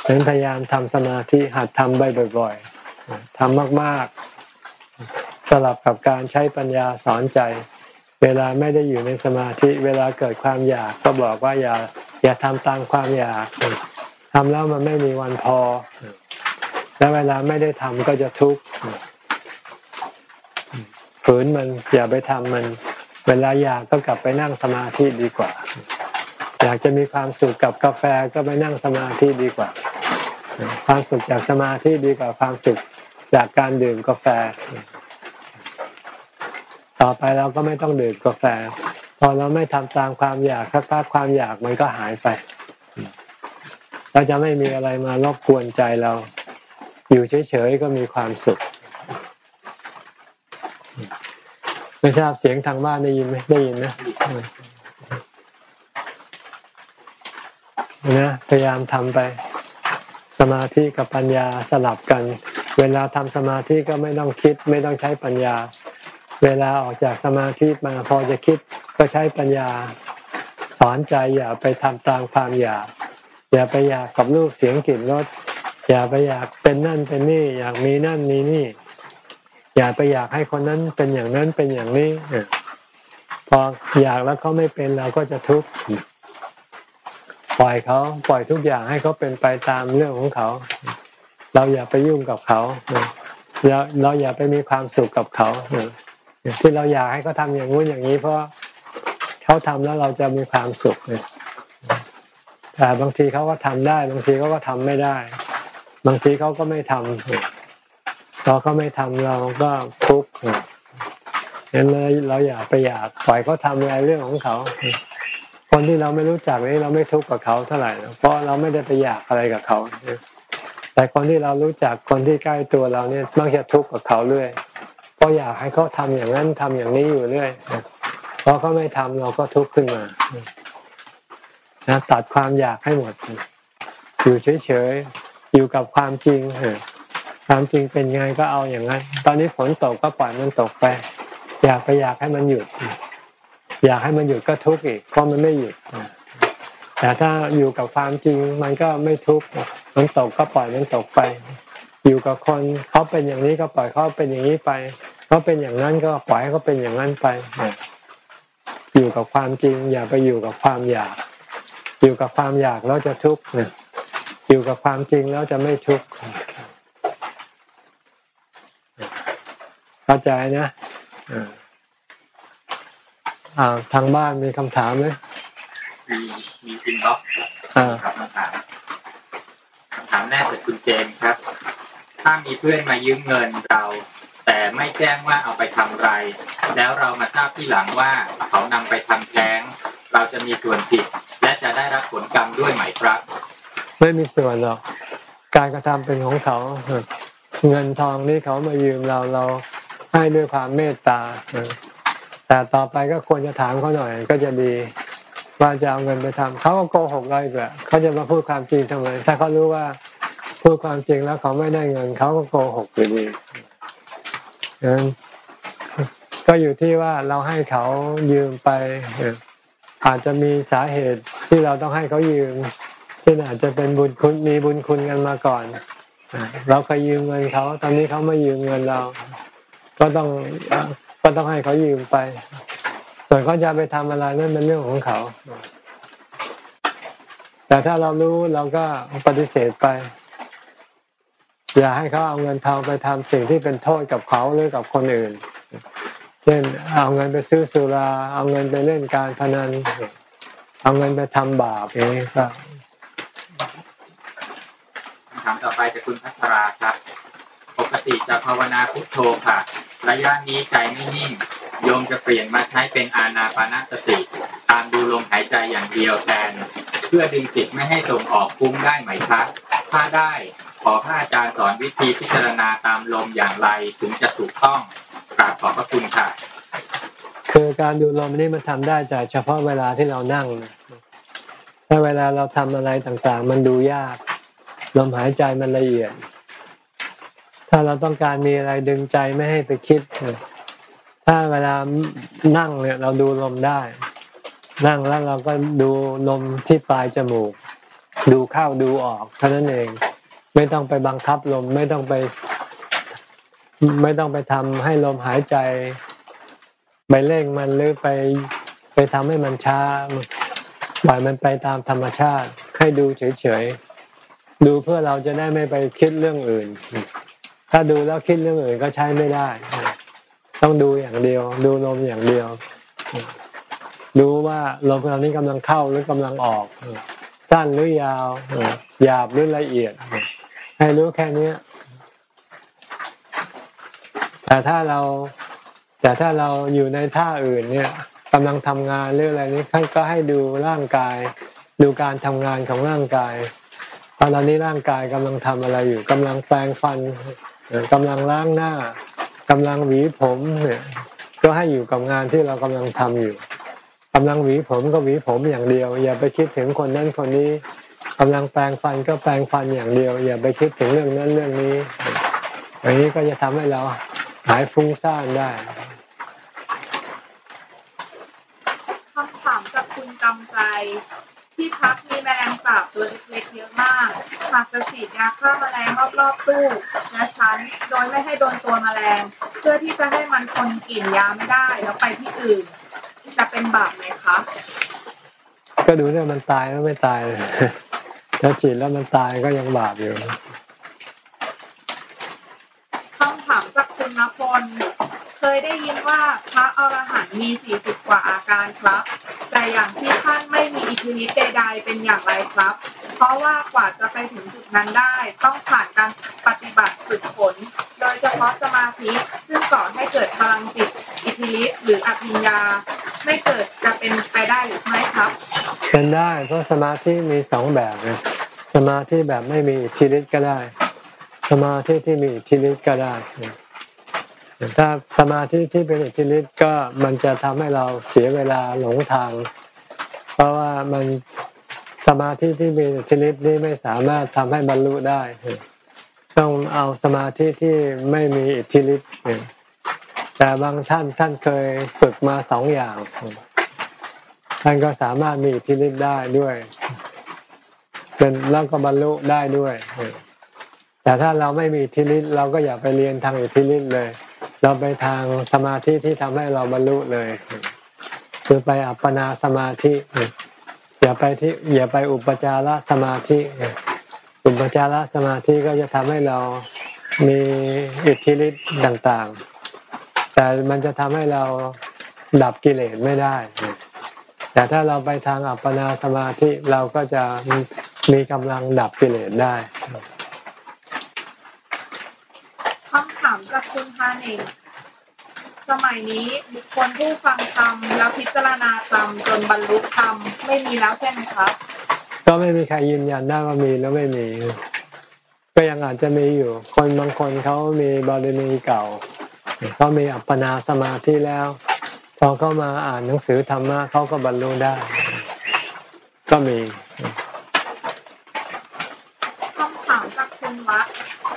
ฉะนั้นพยายามทำสมาธิหัดทำบ่อยๆทำมากๆ สลับกับการใช้ปัญญาสอนใจ เวลาไม่ได้อยู่ในสมาธิ เวลาเกิดความอยากก็บอกว่าอย่าอย่าทำตามความอยากทำแล้วมันไม่มีวันพอ แล้วเวลาไม่ได้ทำก็จะทุกข์ฝืนมันอย่าไปทำมัน เวลาอยากก็กลับไปนั่งสมาธิดีกว่า อยากจะมีความสุขกับกาแฟก็ไปนั่งสมาธิดีกว่า ความสุขจากสมาธิดีกว่าความสุขจากการดื่มกาแฟ ต่อไปเราก็ไม่ต้องดื่มกาแฟ พอเราไม่ทำตามความอยากสักพักความอยากมันก็หายไปเราจะไม่มีอะไรมารบกวนใจเรา อยู่เฉยๆก็มีความสุข ไม่ทราบเสียงทางบ้านได้ยินไหมได้ยินนะนะพยายามทำไปสมาธิกับปัญญาสลับกัน เวลาทำสมาธิก็ไม่ต้องคิด ไม่ต้องใช้ปัญญา เวลาออกจากสมาธิมาพอจะคิดก็ใช้ปัญญา สอนใจอย่าไปทำตามความอยาก อย่าไปอยากกับรูปเสียงกลิ่นรส อย่าไปอยากเป็นนั่นเป็นนี่ อยากมีนั่นมีนี่ อย่าไปอยากให้คนนั้นเป็นอย่างนั้นเป็นอย่างนี้พออยากแล้วเขาไม่เป็นเราก็จะทุกข์ปล่อยเขาปล่อยทุกอย่างให้เขาเป็นไปตามเรื่องของเขา เราอย่าไปยุ่งกับเขาเราเราอย่าไปมีความสุขกับเขาที่เราอยากให้เขาทาอย่างงู้นอย่างนี้ เพราะเขาทำแล้วเราจะมีความสุขเลยแต่บางทีเขาก็ทำได้ บางทีเขาก็ทำไม่ได้ บางทีเขาก็ไม่ทำพอเขาไม่ทำเราก็ทุกข์เห็นเลยเราอยากไปอยากปล่อยเขาทำอะไรเรื่องของเขา คนที่เราไม่รู้จักนี่เราไม่ทุกข์กับเขาเท่าไหร่เพราะเราไม่ได้ไปอยากอะไรกับเขาแต่คนที่เรารู้จักคนที่ใกล้ตัวเราเนี่ยมักจะทุกข์กับเขาเรื่อยเพราะอยากให้เขาทำอย่างนั้นทำอย่างนี้อยู่เรื่อยพอเขาไม่ทำเราก็ทุกข์ขึ้นมานะตัดความอยากให้หมด อยู่เฉยๆ อยู่กับความจริงความจริงเป็นไงก็เอาอย่างนั้น ตอนนี้ฝนตกก็ปล่อยมันตกไป อยากไปอยากให้มันหยุด อยากให้มันหยุดก็ทุกข์อีกเพราะมันไม่หยุดแต่ถ้าอยู่กับความจริงมันก็ไม่ทุกข์มันตกก็ปล่อยมันตกไป อยู่กับคนเขาเป็นอย่างนี้ก็ปล่อยเขาเป็นอย่างนี้ไปเขาเป็นอย่างนั้นก็ปล่อยเขาเป็นอย่างนั้นไป อยู่กับความจริง อย่าไปอยู่กับความอยาก อยู่กับความอยากแล้วจะทุกข์ อยู่กับความจริงแล้วจะไม่ทุกข์เข้าใจนะอ่าทางบ้านมีคำถามไหม
มีมี inbox ครับคำถามคำถามแรกจากคุณเจนครับ ถ้ามีเพื่อนมายืมเงินเรา แต่ไม่แจ้งว่าเอาไปทำไร แล้วเรามาทราบที่หลังว่าเขานำไปทำแท้ง เราจะมีส่วนผิดและจะได้รับผลกรรมด้วยไหมครับ
ไม่มีส่วนหรอกการกระทำเป็นของเขา เงินทองนี่เขามายืมเราเราให้ด้วยความเมตตาแต่ต่อไปก็ควรจะถามเขาหน่อย ก็จะดีว่าจะเอาเงินไปทำเขาก็โกหกเราอีกแหละเขาจะมาพูดความจริงทำไมถ้าเขารู้ว่าพูดความจริงแล้วเขาไม่ได้เงินเขาก็โกหกอยู่ดีนั้นก็อยู่ที่ว่าเราให้เขายืมไปอาจจะมีสาเหตุที่เราต้องให้เขายืม เช่นอาจจะเป็นบุญคุณมีบุญคุณกันมาก่อน เราเคยยืมเงินเขา ตอนนี้เขาไม่ยืมเงินเรา ก็ต้องก็ต้องให้เขายืมไป ส่วนเขาจะไปทำอะไรนั่นเป็นเรื่องของเขา แต่ถ้าเรารู้เราก็ปฏิเสธไป อย่าให้เขาเอาเงินทองไปทำสิ่งที่เป็นโทษกับเขาหรือกับคนอื่น เช่น เอาเงินไปซื้อสุรา เอาเงินไปเล่นการพนันเอาเงินไปทำบาปเองก็
คำถามต่อไปจากคุณพัชราครับ ปกติจะภาวนาพุทโธค่ะ ระยะนี้ใจไม่นิ่ง โยมจะเปลี่ยนมาใช้เป็นอานาปานสติ ตามดูลมหายใจอย่างเดียวแทน เพื่อดึงจิตไม่ให้ส่งออกคุ้งได้ไหมคะถ้าได้ขอพระอาจารย์สอนวิธีพิจารณาตามลมอย่างไรถึงจะถูกต้องกราบขอบพระคุณค่ะ
คือการดูลมนี่มันทำได้แต่เฉพาะเวลาที่เรานั่งถ้าเวลาเราทำอะไรต่างๆ มันดูยาก ลมหายใจมันละเอียด ถ้าเราต้องการมีอะไรดึงใจไม่ให้ไปคิด ถ้าเวลานั่งเนี่ยเราดูลมได้ นั่งแล้วเราก็ดูลมที่ปลายจมูก ดูเข้าดูออกเท่านั้นเอง ไม่ต้องไปบังคับลมไม่ต้องไป ไม่ต้องไปทำให้ลมหายใจ ไปเร่งมันหรือไปไปทำให้มันช้าปล่อยมันไปตามธรรมชาติ ให้ดูเฉยๆ ดูเพื่อเราจะได้ไม่ไปคิดเรื่องอื่น ถ้าดูแล้วคิดเรื่องอื่นก็ใช้ไม่ได้ ต้องดูอย่างเดียว ดูลมอย่างเดียว ดูว่าลมเรานี้กำลังเข้าหรือกำลังออก สั้นหรือยาวหยาบหรือละเอียด ให้รู้แค่นี้แต่ถ้าเราแต่ถ้าเราอยู่ในท่าอื่นเนี่ยกำลังทำงานเรื่องอะไรนี้ท่านก็ให้ดูร่างกาย ดูการทำงานของร่างกาย ตอนนี้ร่างกายกำลังทำอะไรอยู่กำลังแปรงฟันกำลังล้างหน้ากำลังหวีผมเนี่ยก็ให้อยู่กับงานที่เรากำลังทำอยู่กำลังหวีผมก็หวีผมอย่างเดียว อย่าไปคิดถึงคนนั้นคนนี้กำลังแปรงฟันก็แปรงฟันอย่างเดียว อย่าไปคิดถึงเรื่องนั้นเรื่องนี้อย่างนี้ก็จะทำให้เราหายฟุ้งซ่านได้
คำถามจากคุณกำใจ ที่พักมีแมลงสาบตัวเล็กๆเยอะมาก หากจะฉีดยาฆ่าแมลงรอบๆตู้และชั้นโดยไม่ให้โดนตัวแมลง เพื่อที่จะให้มันทนกลิ่นยาไม่ได้แล้วไปที่อื่น จะเป็นบาปไหมคะ
ก็ดูเนี่ยมันตายแล้วไม่ตายถ้าฉีดแล้วมันตายก็ยังบาปอยู่
คำถามจากคุณนพลเคยได้ยินว่าพระอรหันต์มีสี่สิบกว่าอาการครับแต่ อย่างที่ท่านไม่มีอิทธิฤทธิ์ใดๆเป็นอย่างไรครับ เพราะว่ากว่าจะไปถึงจุดนั้นได้ ต้องผ่านการปฏิบัติฝึกฝนโดยเฉพาะสมาธิซึ่งก่อให้เกิดพลังจิต อิทธิฤทธิ์หรืออภิญญา ไม่เกิดจะเป็นไปได้หรือไม่ครับ
เป็นได้เพราะสมาธิมีสองแบบนะสมาธิแบบไม่มีอิทธิฤทธิ์ก็ได้ สมาธิที่มีอิทธิฤทธิ์ก็ได้ ถ้าสมาธิที่เป็นอิทธิฤทธิ์ก็มันจะทำให้เราเสียเวลาหลงทาง เพราะว่ามันสมาธิที่มีอิทธิฤทธิ์นี้ไม่สามารถทำให้บรรลุได้ ต้องเอาสมาธิที่ไม่มีอิทธิฤทธิ์แต่บางท่านท่านเคยฝึกมาสองอย่าง ท่านก็สามารถมีอิทธิฤทธิ์ได้ด้วย เป็นแล้วก็บรรลุได้ด้วยแต่ถ้าเราไม่มีอิทธิฤทธิ์เราก็อย่าไปเรียนทางอิทธิฤทธิ์เลย เราไปทางสมาธิที่ทำให้เราบรรลุเลย คือไปอัปปนาสมาธิอย่าไปที่อย่าไปอุปจารสมาธิ อุปจารสมาธิก็จะทำให้เรามีอิทธิฤทธิ์ต่าง ๆ แต่มันจะทำให้เราดับกิเลสไม่ได้ แต่ถ้าเราไปทางอัปปนาสมาธิเราก็จะมีกำลังดับกิเลสได้า
มจาก คุณพาเนงสมัยนี้บุคคลผู้ฟังธรรมแล้วพิจารณาธรรมจนบรรลุธรรมไม่มีแล้วใช่ไหมครับ
ก็ไม่มีใครยืนยันได้ว่ามีแล้วไม่มี ก็ยังอาจจะมีอยู่ คนบางคนเขามีบารมีเก่าเขามีอัปปนาสมาธิแล้ว พอเขามาอ่านหนังสือธรรมะเขาก็บรรลุได้ ก็มี
คำถามจากคุณวัด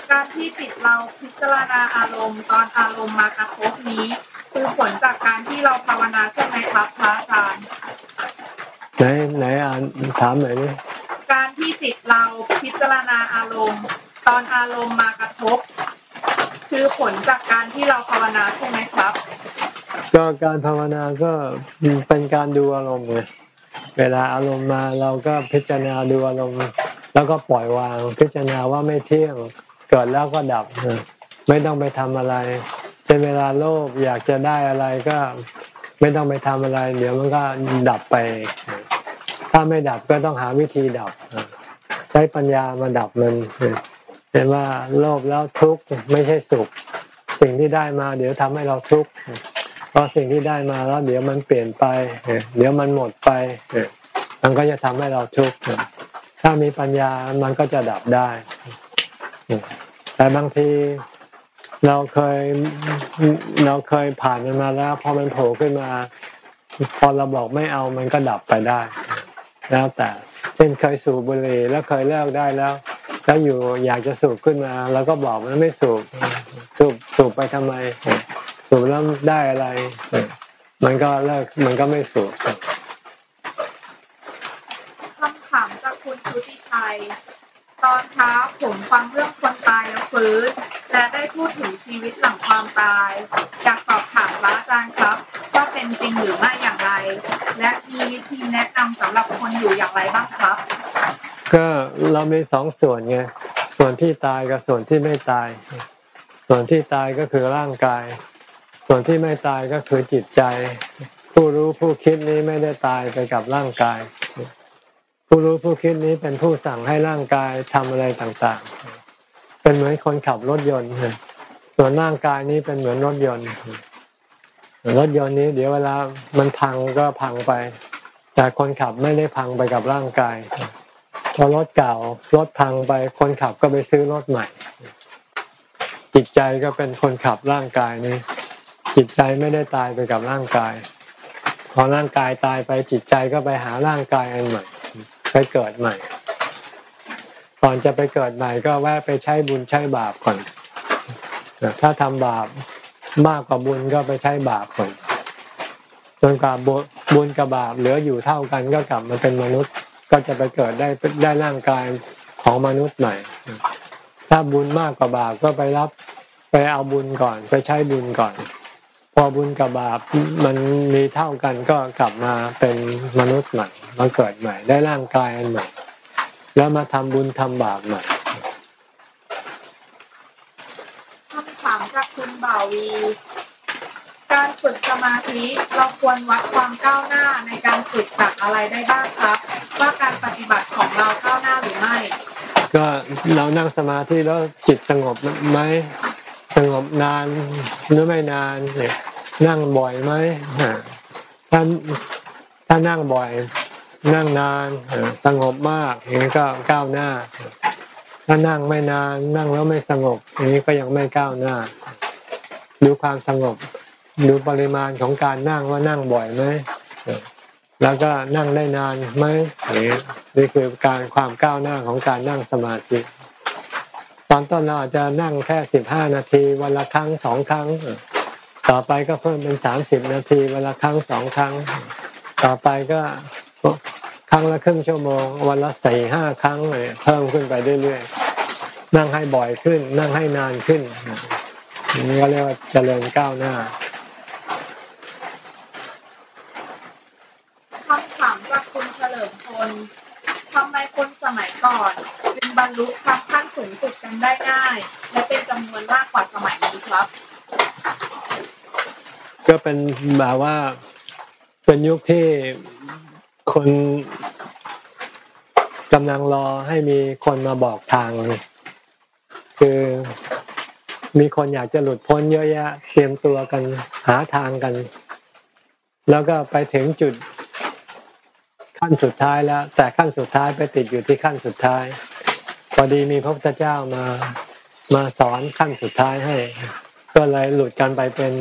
การที่ จิตเราพิจารณาอารมณ์ ตอนอารมณ์มากระทบนี้ คือผลจากการที่เราภาวนาใช่ไหมครับพระอาจารย์
ไหนไหนอ่านถามหน่อยดิ
การที่จิตเราพิจารณาอารมณ์ ตอนอารมณ์มากระทบ คือผลจากการที่เราภาวนาใช่ไหมครับ
ก็การภาวนาก็เป็นการดูอารมณ์ไงเวลาอารมณ์มาเราก็พิจารณาดูอารมณ์แล้วก็ปล่อยวางพิจารณาว่าไม่เที่ยง เกิดแล้วก็ดับไม่ต้องไปทำอะไรเช่นเวลาโลภอยากจะได้อะไรก็ไม่ต้องไปทำอะไร เดี๋ยวมันก็ดับไป ถ้าไม่ดับก็ต้องหาวิธีดับ ใช้ปัญญามาดับมันเห็นว่าโลภแล้วทุกข์ไม่ใช่สุข สิ่งที่ได้มา เดี๋ยวทำให้เราทุกข์เพราะสิ่งที่ได้มาแล้วเดี๋ยวมันเปลี่ยนไป เดี๋ยวมันหมดไป มันก็จะทำให้เราทุกข์ถ้ามีปัญญามันก็จะดับได้ แต่บางทีเราเคยเราเคยผ่านมันมาแล้วพอมันโผล่ขึ้นมา พอเราบอกไม่เอามันก็ดับไปได้ แล้วแต่ เช่นเคยสูบบุหรี่แล้วเคยเลิกได้แล้ว แล้วอยู่อยากจะสูบขึ้นมาแล้วก็บอกมันไม่สูบสูบสูบไปทำไม สูบแล้วได้อะไร มันก็เลิกมันก็ไม่สูบ
คำถามจากคุณชุติชัยตอนเช้าผมฟังเรื่องคนตายแล้วฟื้นและได้พูดถึงชีวิตหลังความตาย อยากสอบถามพระอาจารย์ครับ ว่าเป็นจริงหรือไม่อย่างไร และมีวิธีแนะนำสำหรับคนอยู่อย่างไรบ้างครับ
ก็เรามีสองส่วนไงส่วนที่ตายกับส่วนที่ไม่ตาย ส่วนที่ตายก็คือร่างกาย ส่วนที่ไม่ตายก็คือจิตใจ ผู้รู้ผู้คิดนี้ไม่ได้ตายไปกับร่างกาย ผู้รู้ผู้คิดนี้เป็นผู้สั่งให้ร่างกายทำอะไรต่างๆ เป็นเหมือนคนขับรถยนต์ ส่วนร่างกายนี้เป็นเหมือนรถยนต์ รถยนต์นี้ เดี๋ยวเวลามันพังก็พังไป แต่คนขับไม่ได้พังไปกับร่างกาย พอรถเก่ารถพังไป คนขับก็ไปซื้อรถใหม่ จิตใจก็เป็นคนขับร่างกายนี้ จิตใจไม่ได้ตายไปกับร่างกาย พอร่างกายตายไปจิตใจก็ไปหาร่างกายอันใหม่ ไปเกิดใหม่ ก่อนจะไปเกิดใหม่ก็แวะไปใช้บุญใช้บาปก่อน ถ้าทำบาปมากกว่าบุญก็ไปใช้บาปก่อนจนกว่าบุญกับบาปเหลืออยู่เท่ากันก็กลับมาเป็นมนุษย์ก็จะไปเกิดได้ได้ร่างกายของมนุษย์ใหม่ ถ้าบุญมากกว่าบาปก็ไปรับไปเอาบุญก่อน ไปใช้บุญก่อน พอบุญกับบาปมันมีเท่ากันก็กลับมาเป็นมนุษย์ใหม่มาเกิดใหม่ ได้ร่างกายอันใหม่ แล้วมาทำบุญทำบาปใหม่
คำถามจากคุณบ่าวี การฝึกสมาธิเราควรวัดความก้าวหน้าในการฝึกจากอะไรได้บ้างครับ ว่าการปฏิบัติของเราก้าวหน้าหรือไม่
ก็เรานั่งสมาธิแล้วจิตสงบไหม สงบนานหรือไม่นานเนี่ยนั่งบ่อยไหมถ้าถ้านั่งบ่อย นั่งนานสงบมากอย่างนี้ก็ก้าวหน้า ถ้านั่งไม่นานนั่งแล้วไม่สงบอย่างนี้ก็ยังไม่ก้าวหน้า ดูความสงบ ดูปริมาณของการนั่งว่านั่งบ่อยไหมแล้วก็นั่งได้นานไหมนี่คือการความก้าวหน้าของการนั่งสมาธิ อนต้นเราอาจจะนั่งแค่สิบห้านาที วันละครั้งสองครั้ง ต่อไปก็เพิ่มเป็นสามสิบนาที วันละครั้งสองครั้ง ต่อไปก็ครั้งละครึ่งชั่วโมง วันละสี่ห้าครั้งเลยเพิ่มขึ้นไปเรื่อยๆนั่งให้บ่อยขึ้น นั่งให้นานขึ้นนี่ก็เรียกว่าเจริญก้าวหน้า
คำถามจากคุณเฉลิมพลทำไมคนสมัยก่อน จึงบรรลุทำขั้น สูงสุดกันได้ง่าย และเป็นจำนวนมากกว่าสมัยนี้ครับ
ก็เป็นแบบว่าเป็นยุคที่คนกำลังรอให้มีคนมาบอกทาง คือมีคนอยากจะหลุดพ้นเยอะแยะ เตรียมตัวกันหาทางกัน แล้วก็ไปถึงจุดขั้นสุดท้ายแล้ว แต่ขั้นสุดท้ายไปติดอยู่ที่ขั้นสุดท้าย พอดีมีพระพุทธเจ้ามามาสอนขั้นสุดท้ายให้ ก็เลยหลุดกันไปเป็น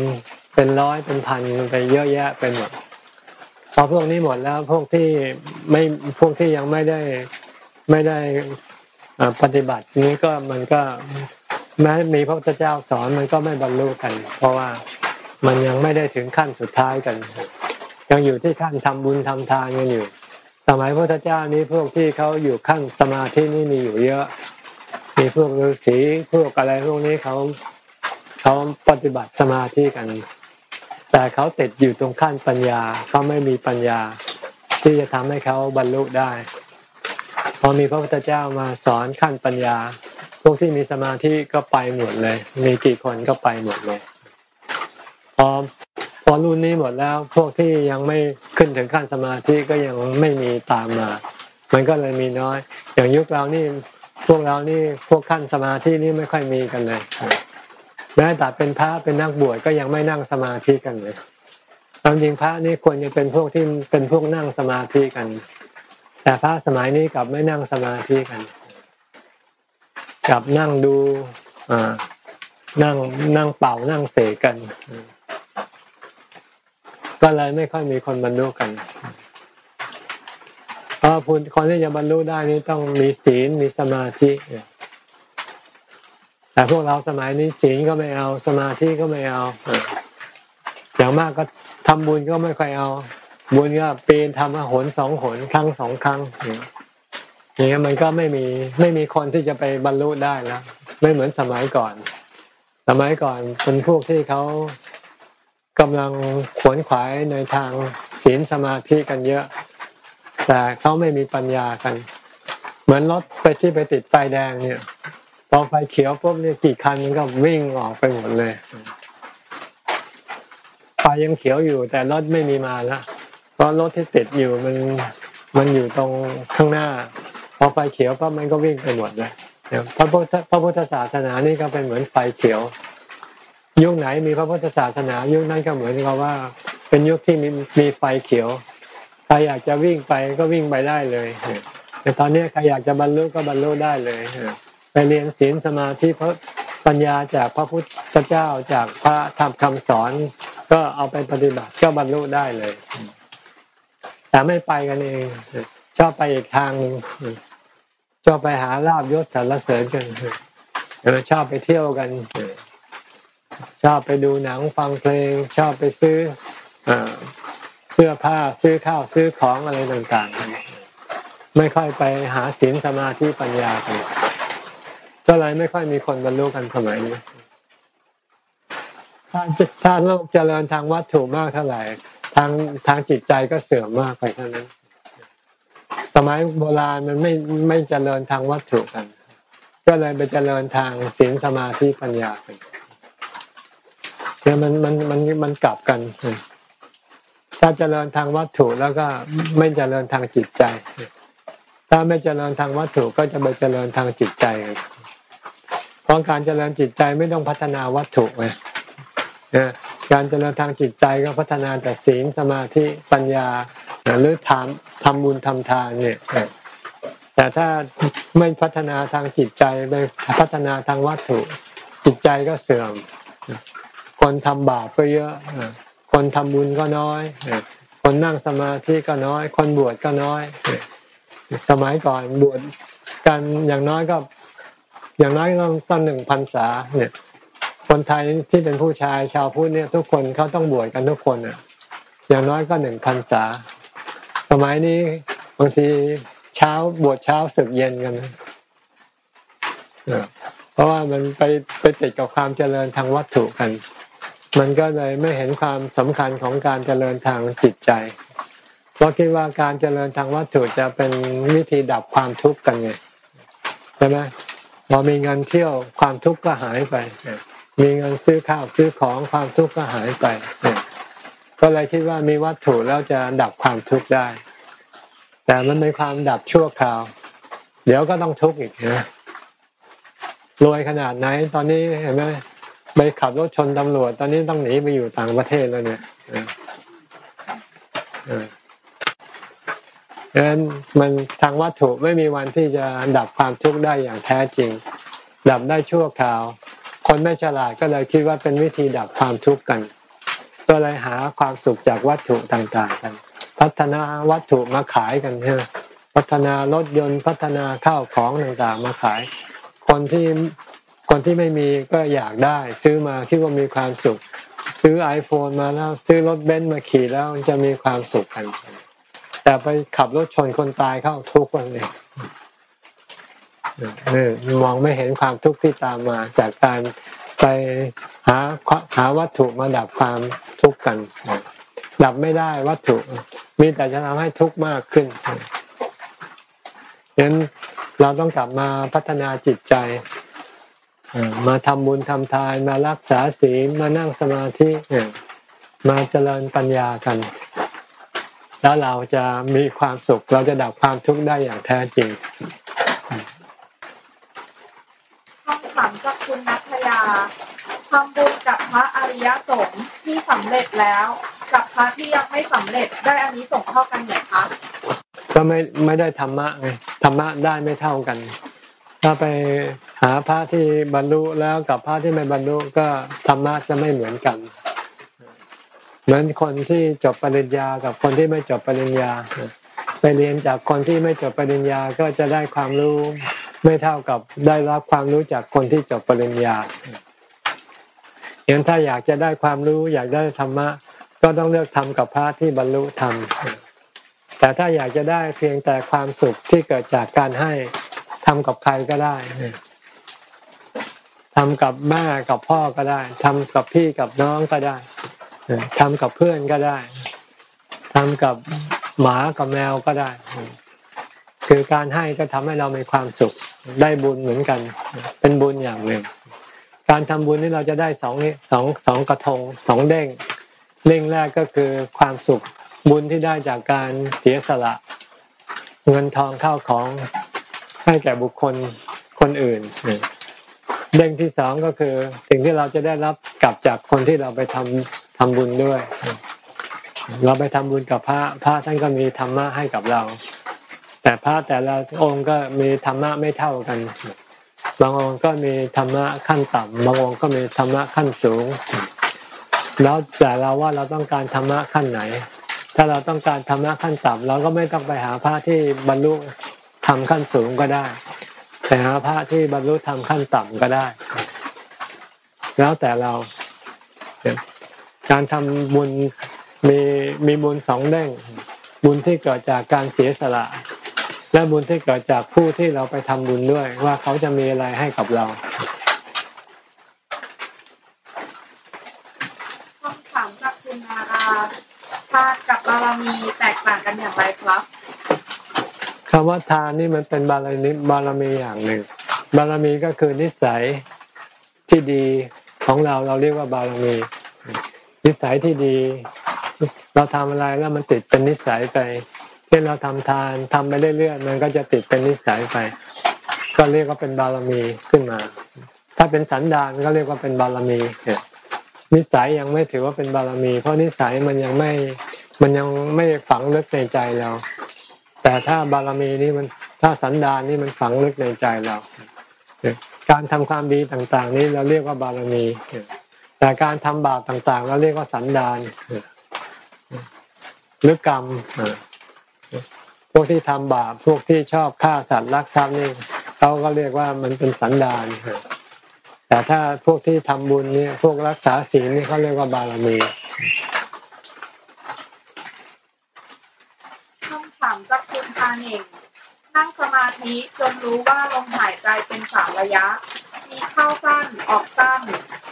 เป็นร้อยเป็นพันไปเยอะแยะไปหมดพอพวกนี้หมดแล้วพวกที่ไม่พวกที่ยังไม่ได้ไม่ได้ปฏิบัตินี้ก็มันก็แม้มีพระพุทธเจ้าสอนมันก็ไม่บรรลุกัน เพราะว่ามันยังไม่ได้ถึงขั้นสุดท้ายกัน ยังอยู่ที่ขั้นทำบุญทำทานกันอยู่ สมัยพระพุทธเจ้านี้พวกที่เขาอยู่ขั้นสมาธินี่มีอยู่เยอะ มีพวกฤาษีพวกอะไรพวกนี้เขาเขาปฏิบัติสมาธิกัน แต่เขาติดอยู่ตรงขั้นปัญญาเขาไม่มีปัญญา ที่จะทำให้เขาบรรลุได้ พอมีพระพุทธเจ้ามาสอนขั้นปัญญา พวกที่มีสมาธิก็ไปหมดเลย มีกี่คนก็ไปหมดเลยพอพ อรุ่นนี้หมดแล้วพวกที่ยังไม่ขึ้นถึงขั้นสมาธิก็ยังไม่มีตามมา มันก็เลยมีน้อย อย่างยุคเรานี่พวกเรานี่พวกขั้นสมาธินี่ไม่ค่อยมีกันเลยแม้แต่เป็นพระเป็นนักบวชก็ยังไม่นั่งสมาธิกันเลยความจริงพระนี่ควรจะเป็นพวกที่เป็นพวกนั่งสมาธิกัน แต่พระสมัยนี้กลับไม่นั่งสมาธิกัน กลับนั่งดูอ่านั่งนั่งเป่านั่งเสกกัน ก็เลยไม่ค่อยมีคนบรรลุกันเพราะคนที่จะบรรลุได้นี่ต้องมีศีลมีสมาธิแต่พวกเราสมัยนี้ศีลก็ไม่เอาสมาธิก็ไม่เอาอย่างมากก็ทำบุญก็ไม่ค่อยเอา บุญก็ปีนทำหนสองหนครั้งสองครั้งอย่างนี้มันก็ไม่มีไม่มีคนที่จะไปบรรลุได้แล้วไม่เหมือนสมัยก่อน สมัยก่อนเป็นพวกที่เขา กำลังขวนขวายในทางศีลสมาธิกันเยอะ แต่เขาไม่มีปัญญากัน เหมือนรถไปที่ไปติดไฟแดงเนี่ยพอไฟเขียวปุ๊บเนี่ยกี่คันมันก็วิ่งออกไปหมดเลยไฟยังเขียวอยู่ แต่รถไม่มีมาล้วเพราะรถที่ติดอยู่มันมันอยู่ตรงข้างหน้า พอไฟเขียวปั๊บมันก็วิ่งไปหมดเลยพระพุทธพระพุทธศาสนานี่ก็เป็นเหมือนไฟเขียว ยุคไหนมีพระพุทธศาสนา ยุคนั้นก็เหมือนกับว่า เป็นยุคที่มีมีไฟเขียวใครอยากจะวิ่งไปก็วิ่งไปได้เลยแต่ตอนนี้ใครอยากจะบรรลุก็บรรลุได้เลยไปเรียนศีลสมาธิพระปัญญาจากพระพุทธเจ้าจากพระธรรมคำสอน ก็เอาไปปฏิบัติก็บรรลุได้เลย แต่ไม่ไปกันเองชอบไปอีกทางชอบไปหาลาบยศสรรเสริญกันชอบไปเที่ยวกัน ชอบไปดูหนังฟังเพลง ชอบไปซื้อเสื้อผ้าซื้อข้าวซื้อของอะไรต่างๆ ไม่ค่อยไปหาศีลสมาธิปัญญากันก็เลยไม่ค่อยมีคนบรรลุกันสมัยนี้ถ้าถ้าโลกเจริญทางวัตถุมากเท่าไหร่ทางทางจิตใจก็เสื่อมมากไปเท่านั้น สมัยโบราณมันไม่ไม่เจริญทางวัตถุกัน ก็เลยไปเจริญทางศีลสมาธิปัญญากัน เนี่ยมันมันมันมันกลับกัน ถ้าเจริญทางวัตถุแล้วก็ไม่เจริญทางจิตใจ ถ้าไม่เจริญทางวัตถุก็จะไปเจริญทางจิตใจเพราะการเจริญจิตใจไม่ต้องพัฒนาวัตถุไงการเจริญทางจิตใจก็พัฒนาแต่ศีลสมาธิปัญญาหรือทำทำบุญทำทานเนี่ยแต่ถ้าไม่พัฒนาทางจิตใจไปพัฒนาทางวัตถุ จิตใจก็เสื่อม คนทำบาปก็เยอะคนทำบุญก็น้อย คนนั่งสมาธิก็น้อย คนบวชก็น้อย สมัยก่อนบวชกันอย่างน้อยก็ อย่างน้อยต้องต้องหนึ่งพันษาเนี่ย คนไทยที่เป็นผู้ชายชาวพุทธเนี่ย ทุกคนเขาต้องบวชกันทุกคนอะ อย่างน้อยก็หนึ่งพันษา สมัยนี้บางทีเช้าบวชเช้าสึกเย็นกันเพราะว่ามันไปไปติดกับความเจริญทางวัตถุกัน มันก็เลยไม่เห็นความสำคัญของการเจริญทางจิตใจ เพราะคิดว่าการเจริญทางวัตถุจะเป็นวิธีดับความทุกข์กันไงใช่ไหมพอมีเงินเที่ยวความทุกข์ก็หายไป มีเงินซื้อข้าวซื้อของความทุกข์ก็หายไป ก็เลยคิดว่ามีวัตถุแล้วจะดับความทุกข์ได้ แต่มันเป็นความดับชั่วคราว เดี๋ยวก็ต้องทุกข์อีกนะรวยขนาดไหนตอนนี้เห็นไหม ไปขับรถชนตำรวจ ตอนนี้ต้องหนีไปอยู่ต่างประเทศแล้วเนี่ยดังนั้นมันทางวัตถุไม่มีวันที่จะดับความทุกข์ได้อย่างแท้จริง ดับได้ชั่วคราว คนไม่ฉลาดก็เลยคิดว่าเป็นวิธีดับความทุกข์กัน ก็เลยหาความสุขจากวัตถุต่างๆกัน พัฒนาวัตถุมาขายกันใช่ไหมพัฒนารถยนต์พัฒนาข้าวของต่างๆมาขาย คนที่ คนที่ไม่มีก็อยากได้ ซื้อมาคิดว่ามีความสุข ซื้อ iPhone มาแล้วซื้อรถเบนซ์มาขี่แล้วจะมีความสุขกัน แต่ไปขับรถชนคนตายเข้าทุกข์กันเลยมองไม่เห็นความทุกข์ที่ตามมา จากการไปหาหาวัตถุมาดับความทุกข์กัน ดับไม่ได้วัตถุ มีแต่จะทำให้ทุกข์มากขึ้นฉะนั้นเราต้องกลับมาพัฒนาจิตใจ มาทำบุญทำทานมารักษาศีลมานั่งสมาธิมาเจริญปัญญากัน แล้วเราจะมีความสุขเราจะดับความทุกข์ได้อย่างแท้จริง
คำถามจากคุณนัทยาทำบุญกับพระอริยสงฆ์ที่สำเร็จแล้ว กับพระที่ยังไม่สำเร็จได้อันนี้ส่งเท่ากันไหมคะ
ก็ไม่ไม่ได้ธรรมะไงธรรมะได้ไม่เท่ากัน ถ้าไปหาพระที่บรรลุแล้วกับพระที่ไม่บรรลุก็ธรรมะจะไม่เหมือนกัน เหมือนคนที่จบปริญญากับคนที่ไม่จบปริญญา ไปเรียนจากคนที่ไม่จบปริญญาก็จะได้ความรู้ไม่เท่ากับได้รับความรู้จากคนที่จบปริญญาอย่างถ้าอยากจะได้ความรู้อยากได้ธรรมะ ก็ต้องเลือกทำกับพระที่บรรลุธรรม แต่ถ้าอยากจะได้เพียงแต่ความสุขที่เกิดจากการให้ ทำกับใครก็ได้ทำกับแม่กับพ่อก็ได้ทำกับพี่กับน้องก็ได้ทำกับเพื่อนก็ได้ทำกับหมากับแมวก็ได้ คือการให้ก็ทำให้เรามีความสุขได้บุญเหมือนกัน เป็นบุญอย่างหนึ่งการทำบุญนี่เราจะได้สองสองสองกระทงสองเด้งเด้งแรกก็คือความสุขบุญที่ได้จากการเสียสละ เงินทองเข้าของ ให้แก่บุคคลคนอื่นเด้งที่สองก็คือ สิ่งที่เราจะได้รับกลับจากคนที่เราไปทำทำบุญด้วย เราไปทำบุญกับพระพระท่านก็มีธรรมะให้กับเรา แต่พระแต่ละองค์ก็มีธรรมะไม่เท่ากัน บางองค์ก็มีธรรมะขั้นต่ำบางองค์ก็มีธรรมะขั้นสูง แล้วแต่เราว่าเราต้องการธรรมะขั้นไหน ถ้าเราต้องการธรรมะขั้นต่ำเราก็ไม่ต้องไปหาพระที่บรรลุ ทำขั้นสูงก็ได้ แต่หาพระที่บรรลุทำขั้นต่ำก็ได้ แล้วแต่เรา การทำบุญมีมีบุญสองเด้ง บุญที่เกิดจากการเสียสละ และบุญที่เกิดจากผู้ที่เราไปทำบุญด้วย ว่าเขาจะมีอะไรให้กับเรา
คำถามจากคุณนาราทานกับบารมีแตกต่างกันอย่างไรครับำ
ว่าทานนี่มันเป็นบารมีบารมีอย่างหนึ่ง บารมีก็คือนิสัยที่ดีของเราเราเรียกว่าบารมี นิสัยที่ดี เราทำอะไรแล้วมันติดเป็นนิสัยไปเช่นเราทำทานทำไปเรื่อยๆมันก็จะติดเป็นนิสัยไป ก็เรียกว่าเป็นบารมีขึ้นมา ถ้าเป็นสันดานก็เรียกว่าเป็นบารมีนิสัยยังไม่ถือว่าเป็นบารมี เพราะนิสัยมันยังไม่มันยังไม่ฝังลึกในใจเรา แต่ถ้าบารมีนี่มันถ้าสันดานนี่มันฝังลึกในใจเรา การทำความดีต่างๆ นี้เราเรียกว่าบารมี แต่การทำบาปต่างๆ เราเรียกว่าสันดานหรือกรรมพวกที่ทำบาปพวกที่ชอบฆ่าสัตว์รักทรัพย์นี่เขาก็เรียกว่ามันเป็นสันดานแต่ถ้าพวกที่ทำบุญเนี่ยพวกรักษาศีลนี่เขาเรียกว่าบารมี
คำถามากคุณพาเองนั่งสมาธิจนรู้ว่าลมหายใจเป็นสามระยะ มีเข้าสั้นออกสั้น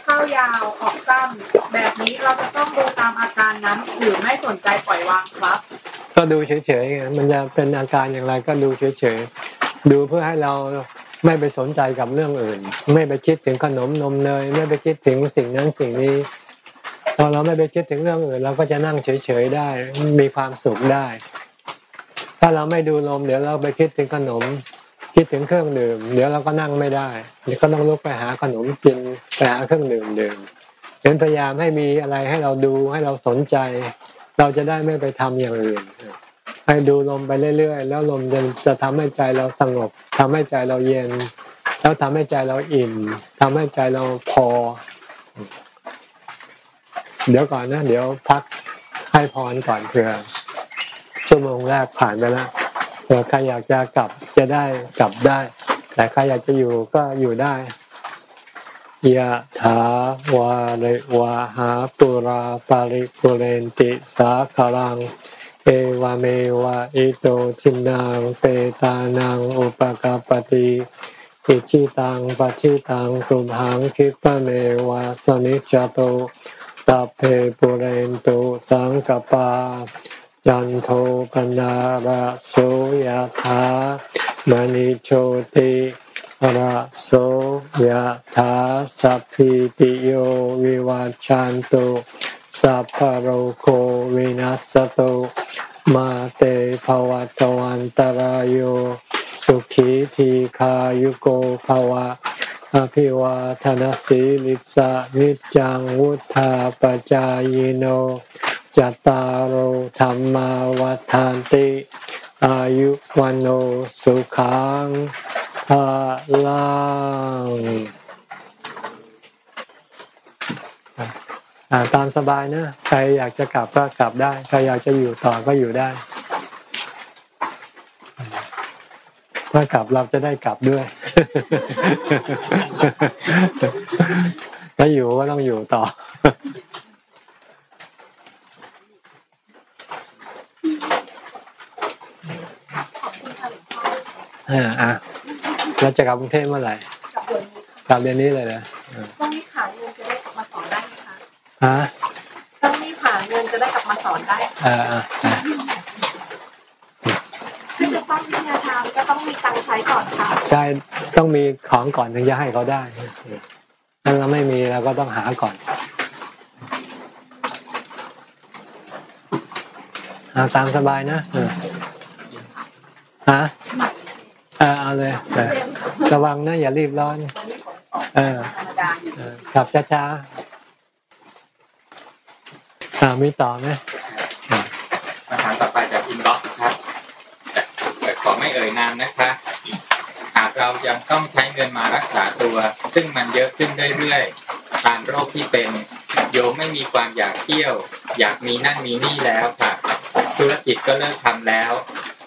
เข้ายาวออกสั้น แบบนี้เราจะต้องดูตามอาการนั้น หรือไม่สนใจปล่อยวางครับ
ก็ดูเฉยๆมันจะเป็นอาการอย่างไรก็ดูเฉยๆดูเพื่อให้เราไม่ไปสนใจกับเรื่องอื่น ไม่ไปคิดถึงขนมนมเนยไม่ไปคิดถึงสิ่งนั้นสิ่งนี้พอเราไม่ไปคิดถึงเรื่องอื่น เราก็จะนั่งเฉยๆได้มีความสุขได้าเราไม่ดูลมเดี๋ยวเราไปคิดถึงขนม คิดถึงเครื่องดื่ม เดี๋ยวเราก็นั่งไม่ได้เดี๋ยวก็ต้องลุกไปหาขนมกินไปหาเครื่องดื่มดื่มเห็นพยายามให้มีอะไรให้เราดูให้เราสนใจ เราจะได้ไม่ไปทำอย่างอื่นให้ดูลมไปเรื่อยๆ แล้วลมจะจะทำให้ใจเราสงบทำให้ใจเราเย็น แล้วทำให้ใจเราอิ่มทำให้ใจเราพอ เดี๋ยวก่อนนะ เดี๋ยวพักให้พรก่อนเผื่อ วโมงแรกผ่านไปแล้วเผื่อใครอยากจะกลับจะได้กลับได้ แต่ใครอยากจะอยู่ก็อยู่ได้ยะถาวาริวาหาปุราปาริปุเรนติสาคารัง เอวเมวะอิโตทินังเปตานังอุปกาปติอิชิตังปฏิตังตุมหังคิปะเมวะสนิจจโตสัพเพปุเรนตุสังกปา จันโทปนาระโสยธามณิโชติระโสยธาสัพพิติโยวิวาจันตุสัสัพพโรโควินัสตุมาเตภวัตวันตารโยสุขีทีขายุโกภวะ อภิวาทนสีลิสะนิจังวุธาปจายโนจตารโหธรรมาวัฏานติ อายุวันโอสุขังภาลังตามสบายนะ ใครอยากจะกลับก็กลับได้ ใครอยากจะอยู่ต่อก็อยู่ได้ ถ้ากลับเราจะได้กลับด้วย ถ้าอยู่ก็ต้องอยู่ต่ออ่าอ่าเราจะกลับกรุงเทพเมื่อไหร่
กับเดือนนี้
กลับเดือนนี้เลยนะ
ต้องรีบหาเงินจะได้กลับมาสอนได้ไหมคะ
ฮะ
ต้องรีบหาเงินจะได้กลับมาสอนได้
อ่าอ่าอ่า
ถ้า จะสร้างวิทยาทานก็ต้องมีตังใช้ก่อนค่ะ
ใช่ต้องมีของก่อนถึงจะให้เขาได้ถ้าเราไม่มีเราก็ต้องหาก่อนเอาตามสบายนะฮะเออเอาเลยระวังนะ อย่ารีบร้อน
ตอนนี้ฝนตก
เออ
ธรรมดาอยู่
เออขับช้าๆอ่ามีต่อไหม
คำถามต่อไปจาก inbox ครับแต่ขอ ไม่เอ่ยนามนะคะหากเรายังต้องใช้เงินมารักษาตัว ซึ่งมันเยอะขึ้นเรื่อยๆตามโรคที่เป็น โยมไม่มีความอยากเที่ยว อยากมีนั่นมีนี่แล้วค่ะ ธุรกิจก็เลิกทำแล้ว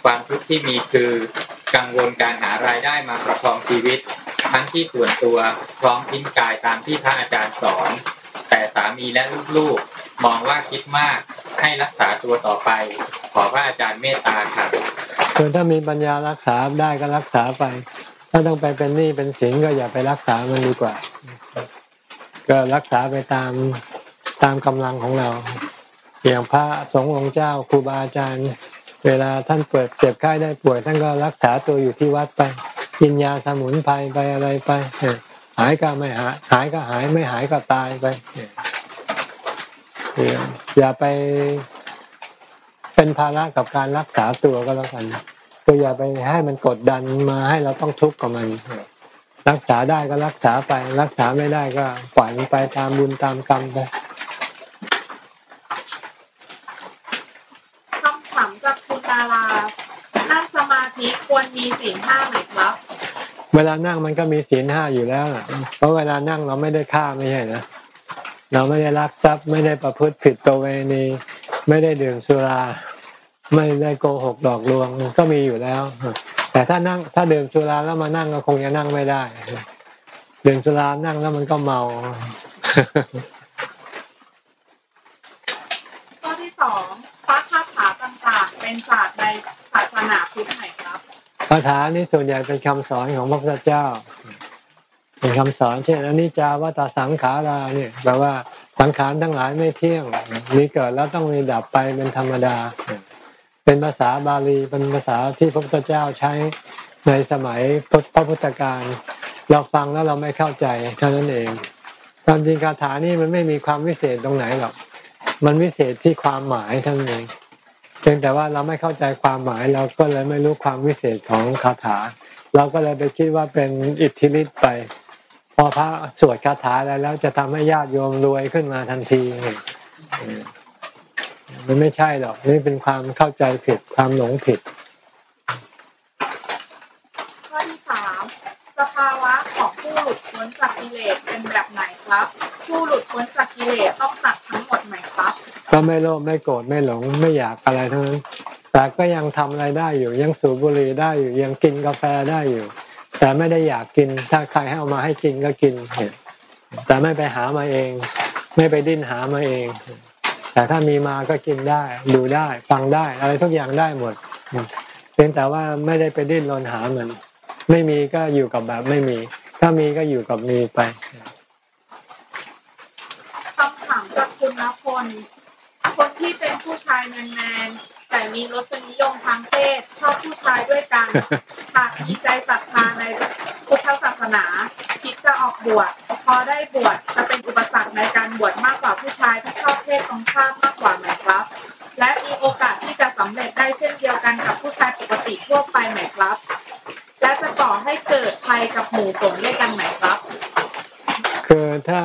ความทุกข์ที่มีคือกังวลการหารายได้มาประคองชีวิต ทั้งที่ส่วนตัวพร้อมทิ้งกายตามที่พระอาจารย์สอน แต่สามีและลูกๆ มองว่าคิดมากให้รักษาตัวต่อไป ขอพระอาจารย์เมตตาค่ะ
คือถ้ามีปัญญารักษาได้ก็รักษาไป ถ้าต้องไปเป็นหนี้เป็นสินก็อย่าไปรักษามันดีกว่า ก็รักษาไปตามตามกำลังของเรา อย่างพระสงฆ์องค์เจ้าครูบาอาจารย์ เวลาท่านเปิดเจ็บไข้ได้ป่วย ท่านก็รักษาตัวอยู่ที่วัดไปกินยาสมุนไพรไปอะไรไปหายก็ไม่หายหายก็หายไม่หายก็ตายไปอออย่าไปเป็นภาระกับการรักษาตัวก็แล้วกัน คืออย่าไปให้มันกดดันมาให้เราต้องทุกข์กับมัน รักษาได้ก็รักษาไป รักษาไม่ได้ก็ปล่อยมันไปตามบุญตามกรรมไป
คำถามจากคุณดารานั่งสมาธิควรมีศีลห้าไหมครับ
เวลานั่งมันก็มีศีลห้าอยู่แล้วน่ะเพราะเวลานั่งเราไม่ได้ฆ่าไม่ใช่นะ เราไม่ได้ลักทรัพย์ไม่ได้ประพฤติผิดประเวณี ไม่ได้ดื่มสุรา ไม่ได้โกหกหลอกลวงก็มีอยู่แล้ว แต่ถ้านั่งถ้าดื่มสุราแล้วมานั่งก็คงจะนั่งไม่ได้ดื่มสุรานั่งแล้วมันก็เมา
ข้อที่สองพระคาถาต่างๆ เป็นศาสตร์ในศาสนาพุทธไหมครับ
คาถานี่ส่วนใหญ่เป็นคำสอนของพระพุทธเจ้า เป็นคำสอนเช่นอนิจจาวัตสังขาราเนี่ยแปลว่าสังขารทั้งหลายไม่เที่ยงมีเกิดแล้วต้องมีดับไปเป็นธรรมดา เป็นภาษาบาลีเป็นภาษาที่พระพุทธเจ้าใช้ในสมัยพระพุทธการเราฟังแล้วเราไม่เข้าใจเท่านั้นเองความจริงคาถานี่มันไม่มีความวิเศษตรงไหนหรอกมันวิเศษที่ความหมายเท่านั้นเองเพียงแต่ว่าเราไม่เข้าใจความหมายเราก็เลยไม่รู้ความวิเศษของคาถา เราก็เลยไปคิดว่าเป็นอิทธิฤทธิ์ไป พอพระสวดคาถาอะไรแล้วจะทำให้ญาติโยมรวยขึ้นมาทันทีเออ มันไม่ใช่หรอก นี่เป็นความเข้าใจผิดความหลงผิด
ข้อที่สามสภาวะของผู้หลุดพ้นจากกิเลสเป็นแบบไหนครับ ผู้หลุดพ้นจากกิเลสต้องตัดทั้งหมดไหมครับ
ก็ไม่โลภไม่โกรธไม่หลงไม่อยากอะไรทั้งนั้น แต่ก็ยังทำอะไรได้อยู่ ยังสูบบุหรี่ได้อยู่ยังกินกาแฟได้อยู่ แต่ไม่ได้อยากกินถ้าใครให้เอามาให้กินก็กินแต่ไม่ไปหามาเอง ไม่ไปดิ้นหามาเอง แต่ถ้ามีมาก็กินได้ ดูได้ ฟังได้ อะไรทุกอย่างได้หมดเพียงแต่ว่าไม่ได้ไปดิ้นรนหามัน ไม่มีก็อยู่กับแบบไม่มี ถ้ามีก็อยู่กับมีไป
คำถามจากคุณนพลคนที่เป็นผู้ชายแมนๆแต่มีรสนิยมทางเพศ ชอบผู้ชายด้วยกันหากมีใจศรัทธาในพุทธศาสนาคิดจะออกบวชพอได้บวชจะเป็นอุปสรรคในการบวชมากกว่าผู้ชายท ศตรงข้ามมากกว่าไหมครับ และมีโอกาสที่จะสำเร็จได้เช่นเดียวกันกับผู้ชายปกติทั่วไปไหมครับ และจะก่อให้เกิดภัยกับหมู่สงด้วยกันไหมครับ
คือถ้า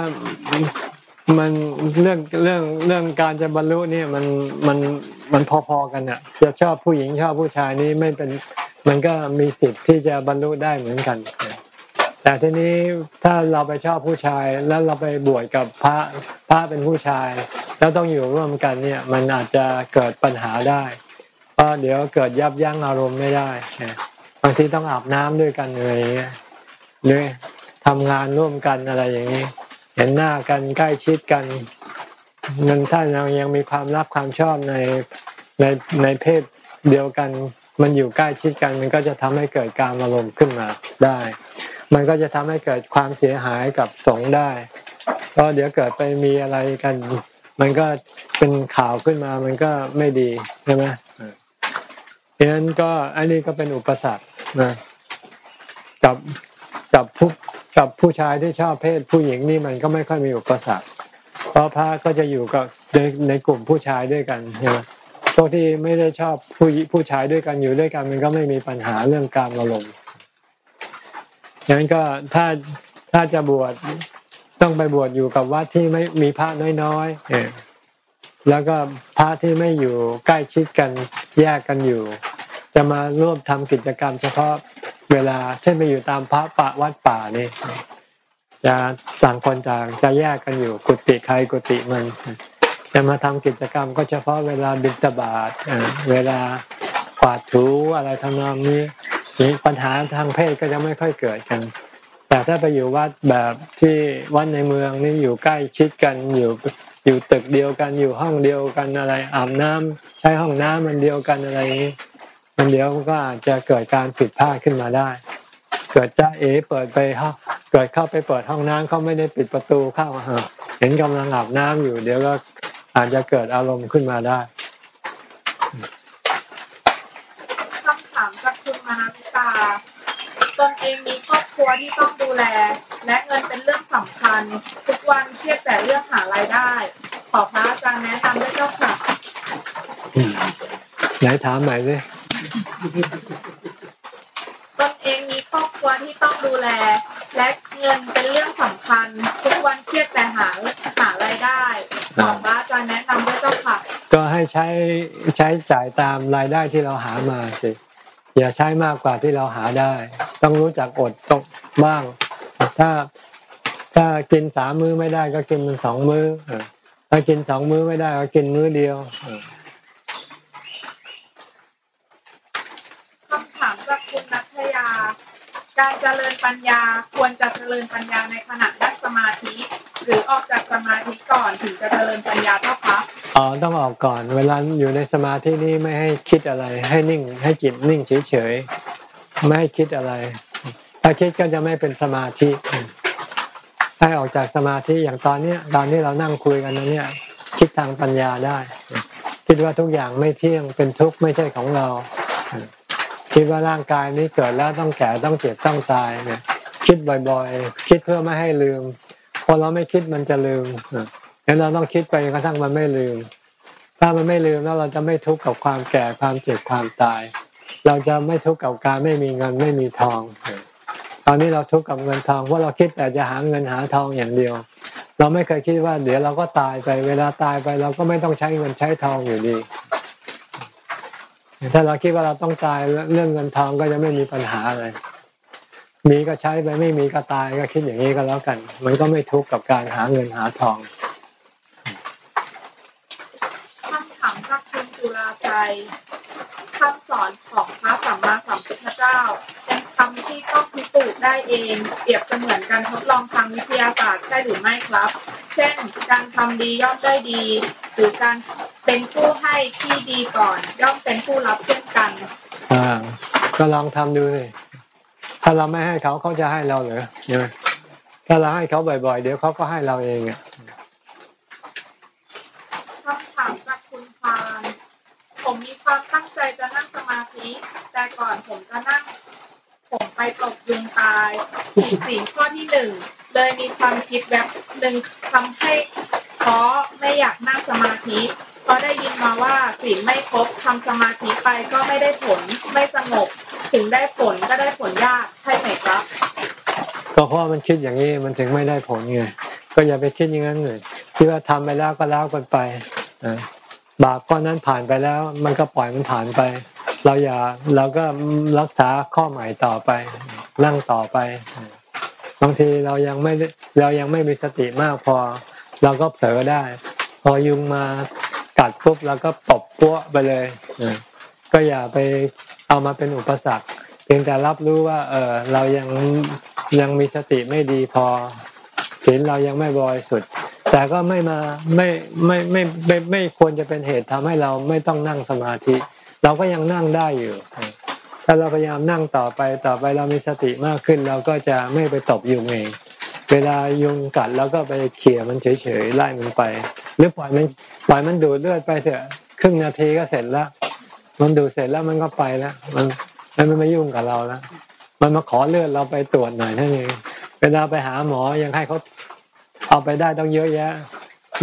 มันเรื่องเรื่องเรื่องการจะบรรลุเนี่ยมันมันมันพอๆกันอะจะชอบผู้หญิงชอบผู้ชายนี่ไม่เป็น มันก็มีสิทธิ์ที่จะบรรลุได้เหมือนกัน แต่ทีนี้ถ้าเราไปชอบผู้ชายแล้วเราไปบวชกับพระพระเป็นผู้ชาย แล้วต้องอยู่ร่วมกันเนี่ยมันอาจจะเกิดปัญหาได้เพราะเดี๋ยวเกิดยับยั้งอารมณ์ไม่ได้บางทีต้องอาบน้ำด้วยกันอะไรอย่างเงี้ยหรือทำงานร่วมกันอะไรอย่างนี้ เห็นหน้ากันใกล้ชิดกันมันถ้าเรายังมีความรักความชอบในในในเพศเดียวกัน มันอยู่ใกล้ชิดกันมันก็จะทำให้เกิดการอารมณ์ขึ้นมาได้ มันก็จะทำให้เกิดความเสียหายกับสงฆ์ได้ เพราะเดี๋ยวเกิดไปมีอะไรกัน มันก็เป็นข่าวขึ้นมามันก็ไม่ดีใช่ไหมเพราะฉะนั้นก็อันนี้ก็เป็นอุปสรรคนะกับกับผู้กับผู้ชายที่ชอบเพศผู้หญิงนี่มันก็ไม่ค่อยมีอุปสรรค เพราะพระก็จะอยู่กับในในกลุ่มผู้ชายด้วยกันใช่ไหมพวกที่ไม่ได้ชอบผู้ผู้ชายด้วยกันอยู่ด้วยกัน มันก็ไม่มีปัญหาเรื่องการอารมณ์ ฉะนั้นก็ถ้าถ้าจะบวชต้องไปบวชอยู่กับวัดที่ไม่มีพระน้อยๆเอแล้วก็พระที่ไม่อยู่ใกล้ชิดกันแยกกันอยู่ จะมาร่วมทำกิจกรรม เฉพาะเวลาเช่นไปอยู่ตามพระป่าวัดป่านี่จะต่างคนต่างจะแยกกันอยู่กุฏิใครกุฏิมัน จะมาทำกิจกรรมก็เฉพาะเวลาบิณฑบาตเวลากวาดถูอะไรทำนองนี้ ปัญหาทางเพศก็จะไม่ค่อยเกิดกัน แต่ถ้าไปอยู่วัดแบบที่วัดในเมืองนี่อยู่ใกล้ชิดกันอยู่อยู่ตึกเดียวกันอยู่ห้องเดียวกันอะไรอาบน้ำใช้ห้องน้ำมันเดียวกันอะไรนี้มันเดี๋ยวก็อาจจะเกิดการผิดพลาดขึ้นมาได้ เกิดจ้าเอเปิดไปห้องเกิดเข้าไปเปิดห้องน้ำเขาไม่ได้ปิดประตูเข้าเห็นกำลังอาบน้ำอยู่ เดี๋ยวก็อาจจะเกิดอารมณ์ขึ้นมาได้
คำถามจากคุณมานาวิ ตา ตนเองมีครอบครัวที่ต้องดูแล และเงินเป็นเรื่องสำคัญ ทุกวันเครียดแต่เรื่องหารายได้ ขอพระอาจารย์แนะนำด้วยเจ้าค่ะ
ไหนถามใหม่สิ
ตนเองมีครอบครัวที่ต้องดูแล และเงินเป็นเรื่องสำคัญ ทุกวันเครียดแต่หาหารายได้ขอพระอาจารย์แนะนำด้วยเจ้าค่ะ
ก็ให้ใช้ใช้จ่ายตามรายได้ที่เราหามาสิ อย่าใช้มากกว่าที่เราหาได้ ต้องรู้จักอดต้องบ้าง ถ้าถ้ากินสามมื้อไม่ได้ก็กินมันสองมื้อถ้ากินสองมื้อไม่ได้ก็กินมื้อเดียว
คำถามจากคุณนัทยา การเจริญปัญญาควรจะเจริญปัญญาในขณะนั่งสมาธิ หรือออกจากสมาธิก่อนถึงจะเจริญปัญญาเจ้าคะ
อ๋อต้องออกก่อน เวลาอยู่ในสมาธินี่ไม่ให้คิดอะไร ให้นิ่ง ให้จิตนิ่งเฉยๆไม่ให้คิดอะไร ถ้าคิดก็จะไม่เป็นสมาธิให้ออกจากสมาธิอย่างตอนเนี้ยตอนนี้เรานั่งคุยกันนะเนี่ยคิดทางปัญญาได้ คิดว่าทุกอย่างไม่เที่ยงเป็นทุกข์ไม่ใช่ของเรา คิดว่าร่างกายนี้เกิดแล้วต้องแก่ต้องเจ็บต้องตายเนี่ยคิดบ่อยๆ คิดเพื่อไม่ให้ลืม พอเราไม่คิดมันจะลืมงั้นเราต้องคิดไปกระทั่งมันไม่ลืม ถ้ามันไม่ลืมแล้วเราจะไม่ทุกข์กับความแก่ความเจ็บความตาย เราจะไม่ทุกข์กับการไม่มีเงินไม่มีทอง ตอนนี้เราทุกข์กับเงินทองเพราะเราคิดแต่จะหาเงินหาทองอย่างเดียว เราไม่เคยคิดว่า เดี๋ยวเราก็ตายไป เวลาตายไป เราก็ไม่ต้องใช้เงินใช้ทองอยู่ดี ถ้าเราคิดว่าเราต้องตายเรื่องเงินทองก็จะไม่มีปัญหาอะไร มีก็ใช้ไปไม่มีก็ตายก็คิดอย่างนี้ก็แล้วกัน มันก็ไม่ทุกข์กับการหาเงินหาทอง
คำถามจากคุณจุลาชัยคำสอนของพระสัมมาสัมพุทธเจ้าเป็นคำที่ต้องพิสูจน์ได้เอง เปรียบเสมือนการทดลองทางวิทยาศาสตร์ใช่หรือไม่ครับ เช่น การทำดีย่อมได้ดี หรือการเป็นผู้ให้ที่ดีก่อน ย่อมเป็นผู้รับเช่นกัน
อ่า ก็ลองทำดูสิ ถ้าเราไม่ให้เขาเขาจะให้เราเหรอใช่ไหมถ้าเราให้เขาบ่อยๆ เดี๋ยวเขาก็ให้เราเองอะ
คำถามจากคุณพานผมมีความตั้งใจจะนั่งสมาธิ แต่ก่อนผมจะนั่ง ผมไปตกยุงตายผิดศีลข้อที่หนึ่งเลยมีความคิดแบบหนึ่งทำให้เพราะไม่อยากนั่งสมาธิ พราะได้ยินมาว่าศีลไม่ครบทำสมาธิไปก็ไม่ได้ผลไม่สงบ ถึงได้ผลก็ได้ผลยากใช่ไหมครับ
ก็เพราะมันคิดอย่างนี้มันถึงไม่ได้ผลไงก็อย่าไปคิดอย่างนั้นเลยคิดว่าทำไปแล้วก็แล้วกันไปบาปก้อนนั้นผ่านไปแล้ว มันก็ปล่อยมันผ่านไป เราอย่าเราก็รักษาข้อใหม่ต่อไปนั่งต่อไปบางทีเรายังไม่เรายังไม่มีสติมากพอ เราก็เผลอได้ พอยุงมา กัดปุ๊บเราก็ตบปั้วไปเลยนะก็อย่าไปเอามาเป็นอุปสรรค เพียงแต่รับรู้ว่า เออเรายังยังมีสติไม่ดีพอศีลเรายังไม่บริสุทธิ์แต่ก็ไม่มาไม่ไม่ไม่ไม่ไม่ไม่ควรจะเป็นเหตุทำให้เราไม่ต้องนั่งสมาธิ เราก็ยังนั่งได้อยู่ถ้าเราพยายามนั่งต่อไปต่อไปเรามีสติมากขึ้น เราก็จะไม่ไปตบยุงเอง เวลายุงกัดเราก็ไปเขี่ยมันเฉยๆไล่มันไป หรือปล่อยมันปล่อยมันดูดเลือดไปเถอะครึ่งนาทีก็เสร็จแล้วมันดูดเสร็จแล้วมันก็ไปแล้วมันมันไม่ยุ่งกับเราแล้วมันมาขอเลือดเราไปตรวจหน่อยเท่านั้นเองเวลาไปหาหมอยังให้เขาเอาไปได้ต้องเยอะแยะ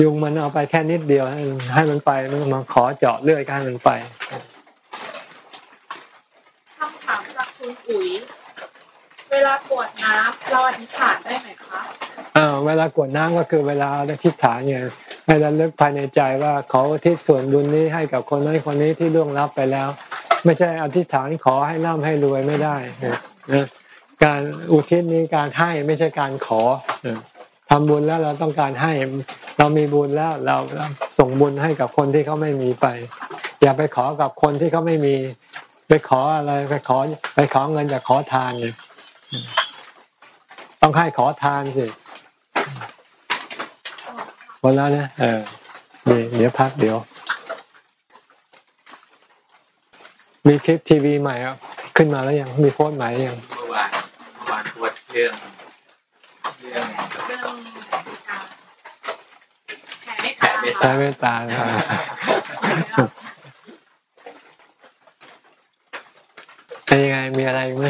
ยุงมันเอาไปแค่นิดเดียว ให้ให้มันไปมันมาขอเจาะเลือดก็ให้มันไป
คำถามจากคุณอุ๋ยเวลากรวดน้ำเราอธิษฐานได้ไหมคะ
อ่าเวลากรวดน้ำก็คือเวลาอธิษฐานเนี่ย ให้ระลึกภายในใจว่าขออุทิศส่วนบุญนี้ให้กับคนนั้นคนนี้ที่ล่วงลับไปแล้ว ไม่ใช่อธิษฐานขอให้ร่ำให้รวยไม่ได้นะการอุทิศนี้การให้ไม่ใช่การขอทำบุญแล้วเราต้องการให้เรามีบุญแล้วเราส่งบุญให้กับคนที่เขาไม่มีไป อย่าไปขอกับคนที่เขาไม่มี ไปขออะไรไปขอไปขอเงินจากขอทานเนี่ยต้องให้ขอทานสิ มดแล้วนะเออเดี๋ยวเดี๋ยวพักเดี๋ยว มีคลิปทีวีใหม่อะขึ้นมาแล้วยังมีโพสต์ใหม่ยัง
เมื่อวานเมื่อวานโพสต์เรื่องเรื่อง
เรื่องการแผ่เมต
แผ่
ตา
เมต
ใช้
ตา
เมตตานะเป็นยังไงมีอะไรอีกไหม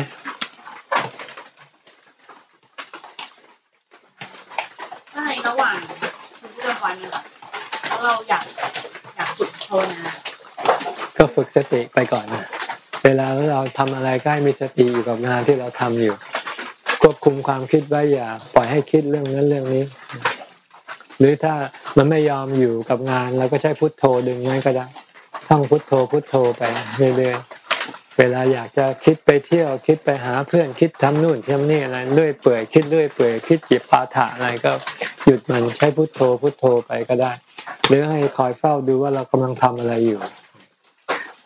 ถ้าในระหว่างชี วันค่ะแล้วเราอยากอยากฝึกภาวนา
ก็ฝึกสติไปก่อนนะเวลาเราทำอะไรก็ให้มีสติอยู่กับงานที่เราทำอยู่ ควบคุมความคิดไว้อย่าปล่อยให้คิดเรื่องนั้นเรื่องนี้ หรือถ้ามันไม่ยอมอยู่กับงานเราก็ใช้พุทโธดึงไว้ก็ได้ท่องพุทโธพุทโธไปเรื่อยๆเวลาอยากจะคิดไปเที่ยวคิดไปหาเพื่อนคิดทำนู่นทำนี่อะไรเรื่อยเปื่อยคิดเรื่อยเปื่อยคิดจิบปาถะอะไรก็ หยุดมันใช้พุทโธพุทโธไปก็ได้ หรือให้คอยเฝ้าดูว่าเรากำลังทำอะไรอยู่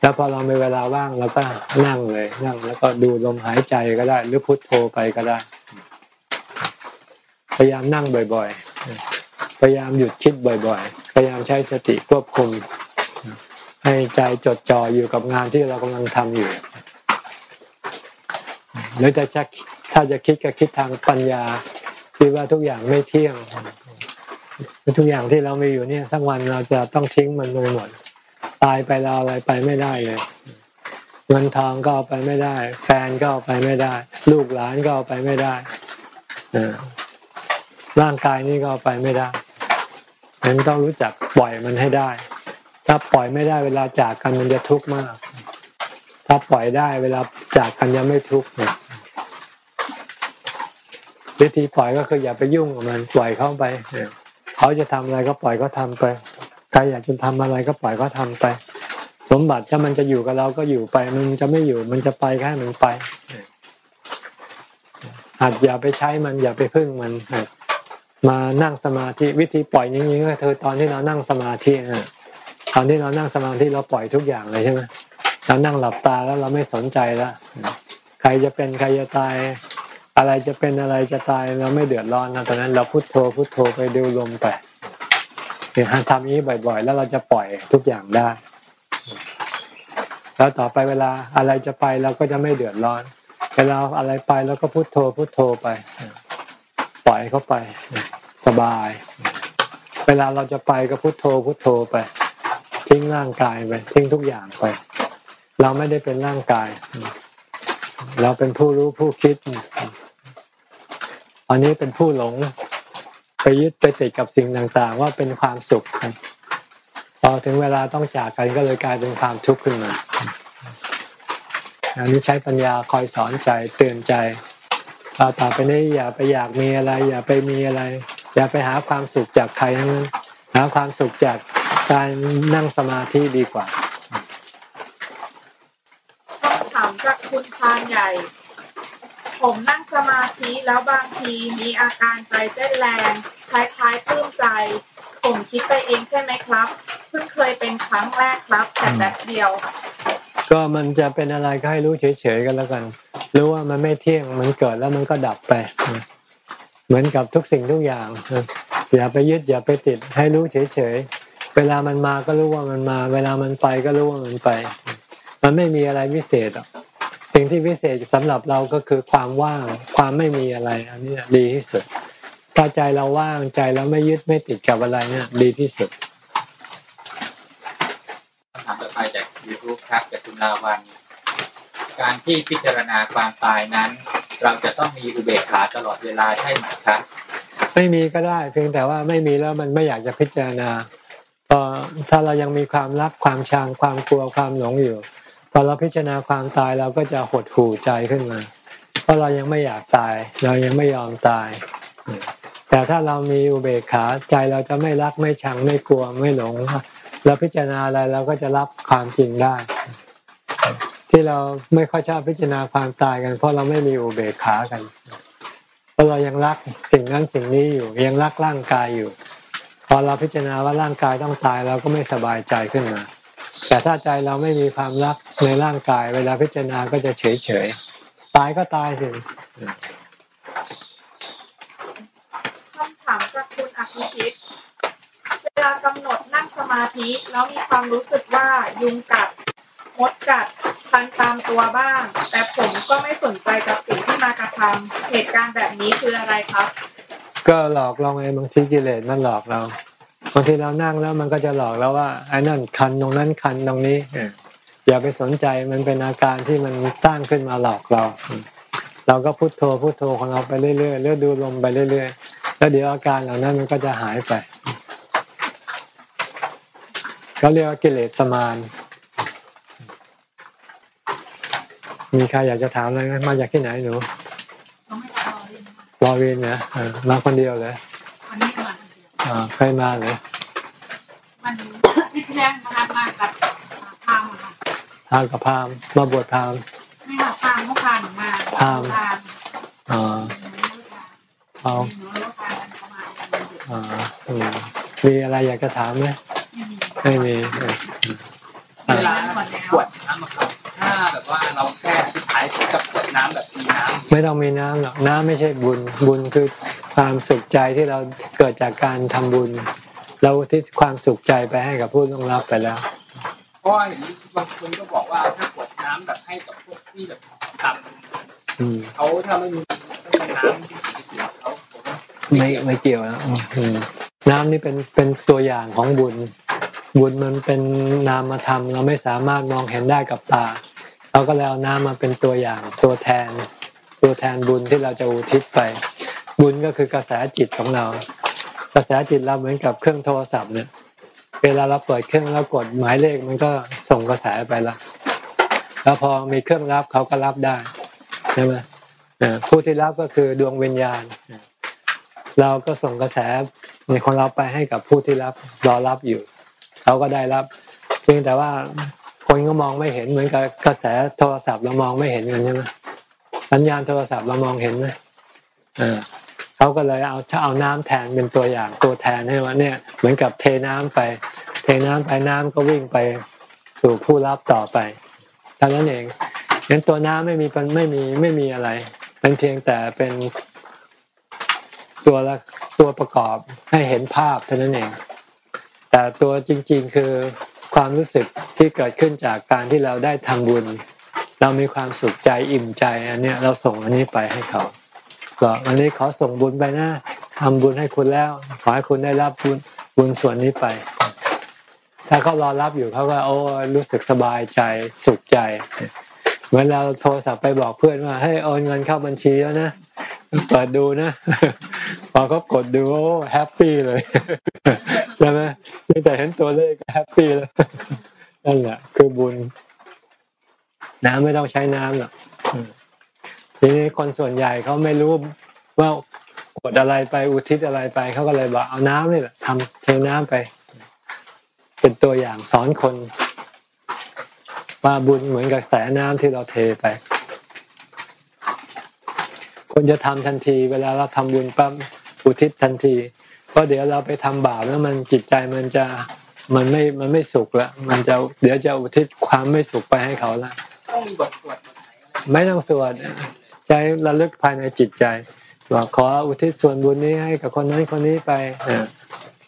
แล้วพอเรามีเวลาว่างเราก็นั่งเลย นั่ง แล้วก็ดูลมหายใจก็ได้ หรือพุทโธไปก็ได้ พยายามนั่งบ่อยๆ พยายามหยุดคิดบ่อยๆ พยายามใช้สติควบคุม ให้ใจจดจ่ออยู่กับงานที่เรากำลังทำอยู่หรือจะถ้าจะคิดก็คิดทางปัญญาคิดว่าทุกอย่างไม่เที่ยง ทุกอย่างที่เรามีอยู่เนี่ยสักวันเราจะต้องทิ้งมันไปหมด ตายไปเราอะไรไปไม่ได้เลยเงินทองก็เอาไปไม่ได้ แฟนก็เอาไปไม่ได้ ลูกหลานก็เอาไปไม่ได้ร่างกายนี่ก็เอาไปไม่ได้ฉะนั้นต้องรู้จักปล่อยมันให้ได้ ถ้าปล่อยไม่ได้เวลาจากกันมันจะทุกข์มาก ถ้าปล่อยได้เวลาจากกันยังไม่ทุกข์วิธีปล่อยก็คืออย่าไปยุ่งกับมันปล่อยเข้าไป เขาจะทำอะไรก็ปล่อยเขาทำไปใครอยากจะทำอะไรก็ปล่อยเขาทำไป สมบัติถ้ามันจะอยู่กับเราก็อยู่ไป มันจะไม่อยู่มันจะไปแค่มันไปหัดอย่าไปใช้มันอย่าไปพึ่งมันมานั่งสมาธิวิธีปล่อยอย่างนี้ก็คือตอนที่เรานั่งสมาธินะตอนที่เรานั่งสมาธิเราปล่อยทุกอย่างเลยใช่ไหมเรานั่งหลับตาแล้วเราไม่สนใจแล้วใครจะเป็นใครจะตาย อะไรจะเป็นอะไรจะตายเราไม่เดือดร้อนนะตอนนั้นเราพุโทโธพุโทโธไปดูลมไปเนี่ยทำนี้บ่อยๆ แล้วเราจะปล่อยทุกอย่างได้ แล้วต่อไปเวลาอะไรจะไปเราก็จะไม่เดือดร้อนเวลาอะไรไปเราก็พุโทโธพุโทโธไป ปล่อยเขาไป สบาย เวลาเราจะไปก็พุโทโธพุโทโธไป ทิ้งร่างกายไปทิ้งทุกอย่างไป เราไม่ได้เป็นร่างกาย เราเป็นผู้รู้ผู้คิด อันนี้เป็นผู้หลงไปยึดไปติดกับสิ่งต่างๆ ว่าเป็นความสุขพอถึงเวลาต้องจากกันก็เลยกลายเป็นความทุกข์ขึ้นมาอันนี้ใช้ปัญญาคอยสอนใจเตือนใจต่อไปนี้อย่าไปอยากมีอะไร อย่าไปมีอะไร อย่าไปหาความสุขจากใครทั้งนั้นหาความสุขจากการนั่งสมาธิดีกว่า
คำถามจากคุณพานใหญ่ ผมนั่งสมาธิแล้วบางทีมีอาการใจเต้นแรง คล้ายๆปลื้มใจ ผมคิดไปเองใช่ไหมครับ เพิ่งเคยเป็นครั้งแรกครับแต่แบบเดียว
ก็มันจะเป็นอะไรก็ให้รู้เฉยๆกันแล้วกัน รู้ว่ามันไม่เที่ยงมันเกิดแล้วมันก็ดับไป เหมือนกับทุกสิ่งทุกอย่างอย่าไปยึดอย่าไปติด ให้รู้เฉยๆเวลามันมาก็รู้ว่ามันมา เวลามันไปก็รู้ว่ามันไป มันไม่มีอะไรวิเศษหรอก สิ่งที่วิเศษสำหรับเราก็คือความว่างความไม่มีอะไร อันนี้ดีที่สุดถ้าใจเราว่างใจเราไม่ยึดไม่ติดกับอะไรเนี่ยดีที่สุด
คำถามต่อไปจากยูทูบครับจากคุณลาวัน การที่พิจารณาความตายนั้น เราจะต้องมีอุเบกขาตลอดเวลาใช่ไหมครับ
ไม่มีก็ได้ เพียงแต่ว่าไม่มีแล้วมันไม่อยากจะพิจารณาพอถ้าเรายังมีความรักความชังความกลัวความหลงอยู่ พอเราพิจารณาความตายเราก็จะหดหู่ใจขึ้นมา เพราะเรายังไม่อยากตาย เรายังไม่ยอมตาย แต่ถ้าเรามีอุเบกขาใจเราจะไม่รักไม่ชังไม่กลัวไม่หลงเราพิจารณาอะไรเราก็จะรับความจริงได้ ที่เราไม่ค่อยชอบพิจารณาความตายกัน เพราะเราไม่มีอุเบกขากันเพราะเรายังรักสิ่งนั้นสิ่งนี้อยู่ยังรักร่างกายอยู่ พอเราพิจารณาว่าร่างกายต้องตายเราก็ไม่สบายใจขึ้นมา แต่ถ้าใจเราไม่มีความรักในร่างกาย เวลาพิจารณาก็จะเฉยเฉยตายก็ตายสิ
คำถามจากคุณอภิชิต เวลากำหนดนั่งสมาธิแล้วมีความรู้สึกว่ายุงกัดมดกัดคันตามตัวบ้าง แต่ผมก็ไม่สนใจกับสิ่งที่มากระทำเหตุการณ์แบบนี้คืออะไรครับ
ก็หลอกเราไงบางทีกิเลสมันหลอกเรา บางทีเรานั่งแล้วมันก็จะหลอกเราว่าไอ้นั่นคันตรงนั้นคันตรงนี้อย่าไปสนใจมันเป็นอาการที่มันสร้างขึ้นมาหลอกเรา เราก็พุโทโธพุโทโธของเราไปเรื่อยๆเรื่อยดูลมไปเรื่อยๆแล้วเดี๋ยวอาการเหล่านั้นมันก็จะหายไปเขาเรียกว่ากิเลสสมานมีใครอยากจะถามอะไรไหมมาจากที่ไหนหนูรอเรียนนะมาคนเดียวเลยวันนี้ มาอ่าใครมาเลย
มันที่ที่แรกมามากับพามค่ะ
พามกับพามมาบวชพาม
ไม่ค่ะพามเมื่อวานมา
พามอ่าเอาอ่ามีอะไรอยากจะถามไหมไม่มี
เวลาขวดน้ำครับถ้าแบบว่าเราแค่ ที่ขายกับขวดน้ำแบบมีน้ำ
ไม่ต้องมีน้ำหรอกน้ำไม่ใช่บุญบุญคือความสุขใจที่เราเกิดจากการทำบุญ เราที่ความสุขใจไปให้กับผู้ต้องรับไปแล้ว
เพราะเห็นบางคนก็บอกว่าถ้ากดน้ำแบบให้กับพวกที่แบบทำเขาถ้าไม่มีไม่มีน้ำเขา
ไม่ไม่เกี่ยวนะน้ำนี่เป็นเป็นตัวอย่างของบุญ บุญมันเป็นนามธรรม เราไม่สามารถมองเห็นได้กับตา เราก็แล้วน้ำมาเป็นตัวอย่างตัวแทน ตัวแทนบุญที่เราจะอุทิศไป บุญก็คือกระแสจิตของเรา กระแสจิตเราเหมือนกับเครื่องโทรศัพท์เนี่ยเวลาเราเปิดเครื่องแล้วกดหมายเลขมันก็ส่งกระแสไปละแล้วพอมีเครื่องรับเขาก็รับได้ใช่ไหมผู้ที่รับก็คือดวงวิญญาณ เราก็ส่งกระแสในของเราไปให้กับผู้ที่รับรอรับอยู่ เขาก็ได้รับ เพียงแต่ว่า คนก็มองไม่เห็นเหมือนกับกระแสโทรศัพท์เรามองไม่เห็นกันใช่ไหมสัญญาณโทรศัพท์เรามองเห็นไหมเขาก็เลยเอาเอาน้ำแทนเป็นตัวอย่างตัวแทนให้ว่าเนี่ย เหมือนกับเทน้ำไป เทน้ำไปน้ำก็วิ่งไปสู่ผู้รับต่อไปเท่านั้นเองเห็นตัวน้ำไม่มีไม่มีไม่มีอะไร เป็นเพียงแต่เป็นตัวละตัวประกอบให้เห็นภาพเท่านั้นเอง แต่ตัวจริง ๆ คือ ความรู้สึกที่เกิดขึ้นจากการที่เราได้ทำบุญ เรามีความสุขใจอิ่มใจอันนี้เราส่งอันนี้ไปให้เขาก็วันนี้ขอส่งบุญไปนะทำบุญให้คุณแล้ว ขอให้คุณได้รับบุญบุญส่วนนี้ไป ถ้าเขารอรับอยู่เขาก็โอ้รู้สึกสบายใจสุขใจเหมือนเราโทรศัพท์ไปบอกเพื่อนว่าให้โอนเงินเข้าบัญชีแล้วนะ เปิดดูนะ พอเขากดดูโอ้ happy เลยใช่ไหมนี่แต่เห็นตัวเลขก็ happy แล้วนั่นแหละ คือบุญ น้ำไม่ต้องใช้น้ำหรอกทีนี้คนส่วนใหญ่เขาไม่รู้ว่ากดอะไรไปอุทิศอะไรไปเขาก็เลยบอกเอาน้ำนี่แหละทำเทน้ำไป เป็นตัวอย่างสอนคนว่าบุญเหมือนกับแสน้ำที่เราเทไป คนจะทำทันที เวลาเราทำบุญปั๊บอุทิศทันที เพราะเดี๋ยวเราไปทำบาปแล้วมันจิตใจมันจะมันไม่มันไม่สุขละมันจะเดี๋ยวจะอุทิศความไม่สุขไปให้เขาละ
ต้องมีบทสวดบทไห
นไม่ต้องสวดใจระลึกภายในจิตใจบอกขออุทิศส่วนบุญนี้ให้กับคนนั้นคนนี้ไป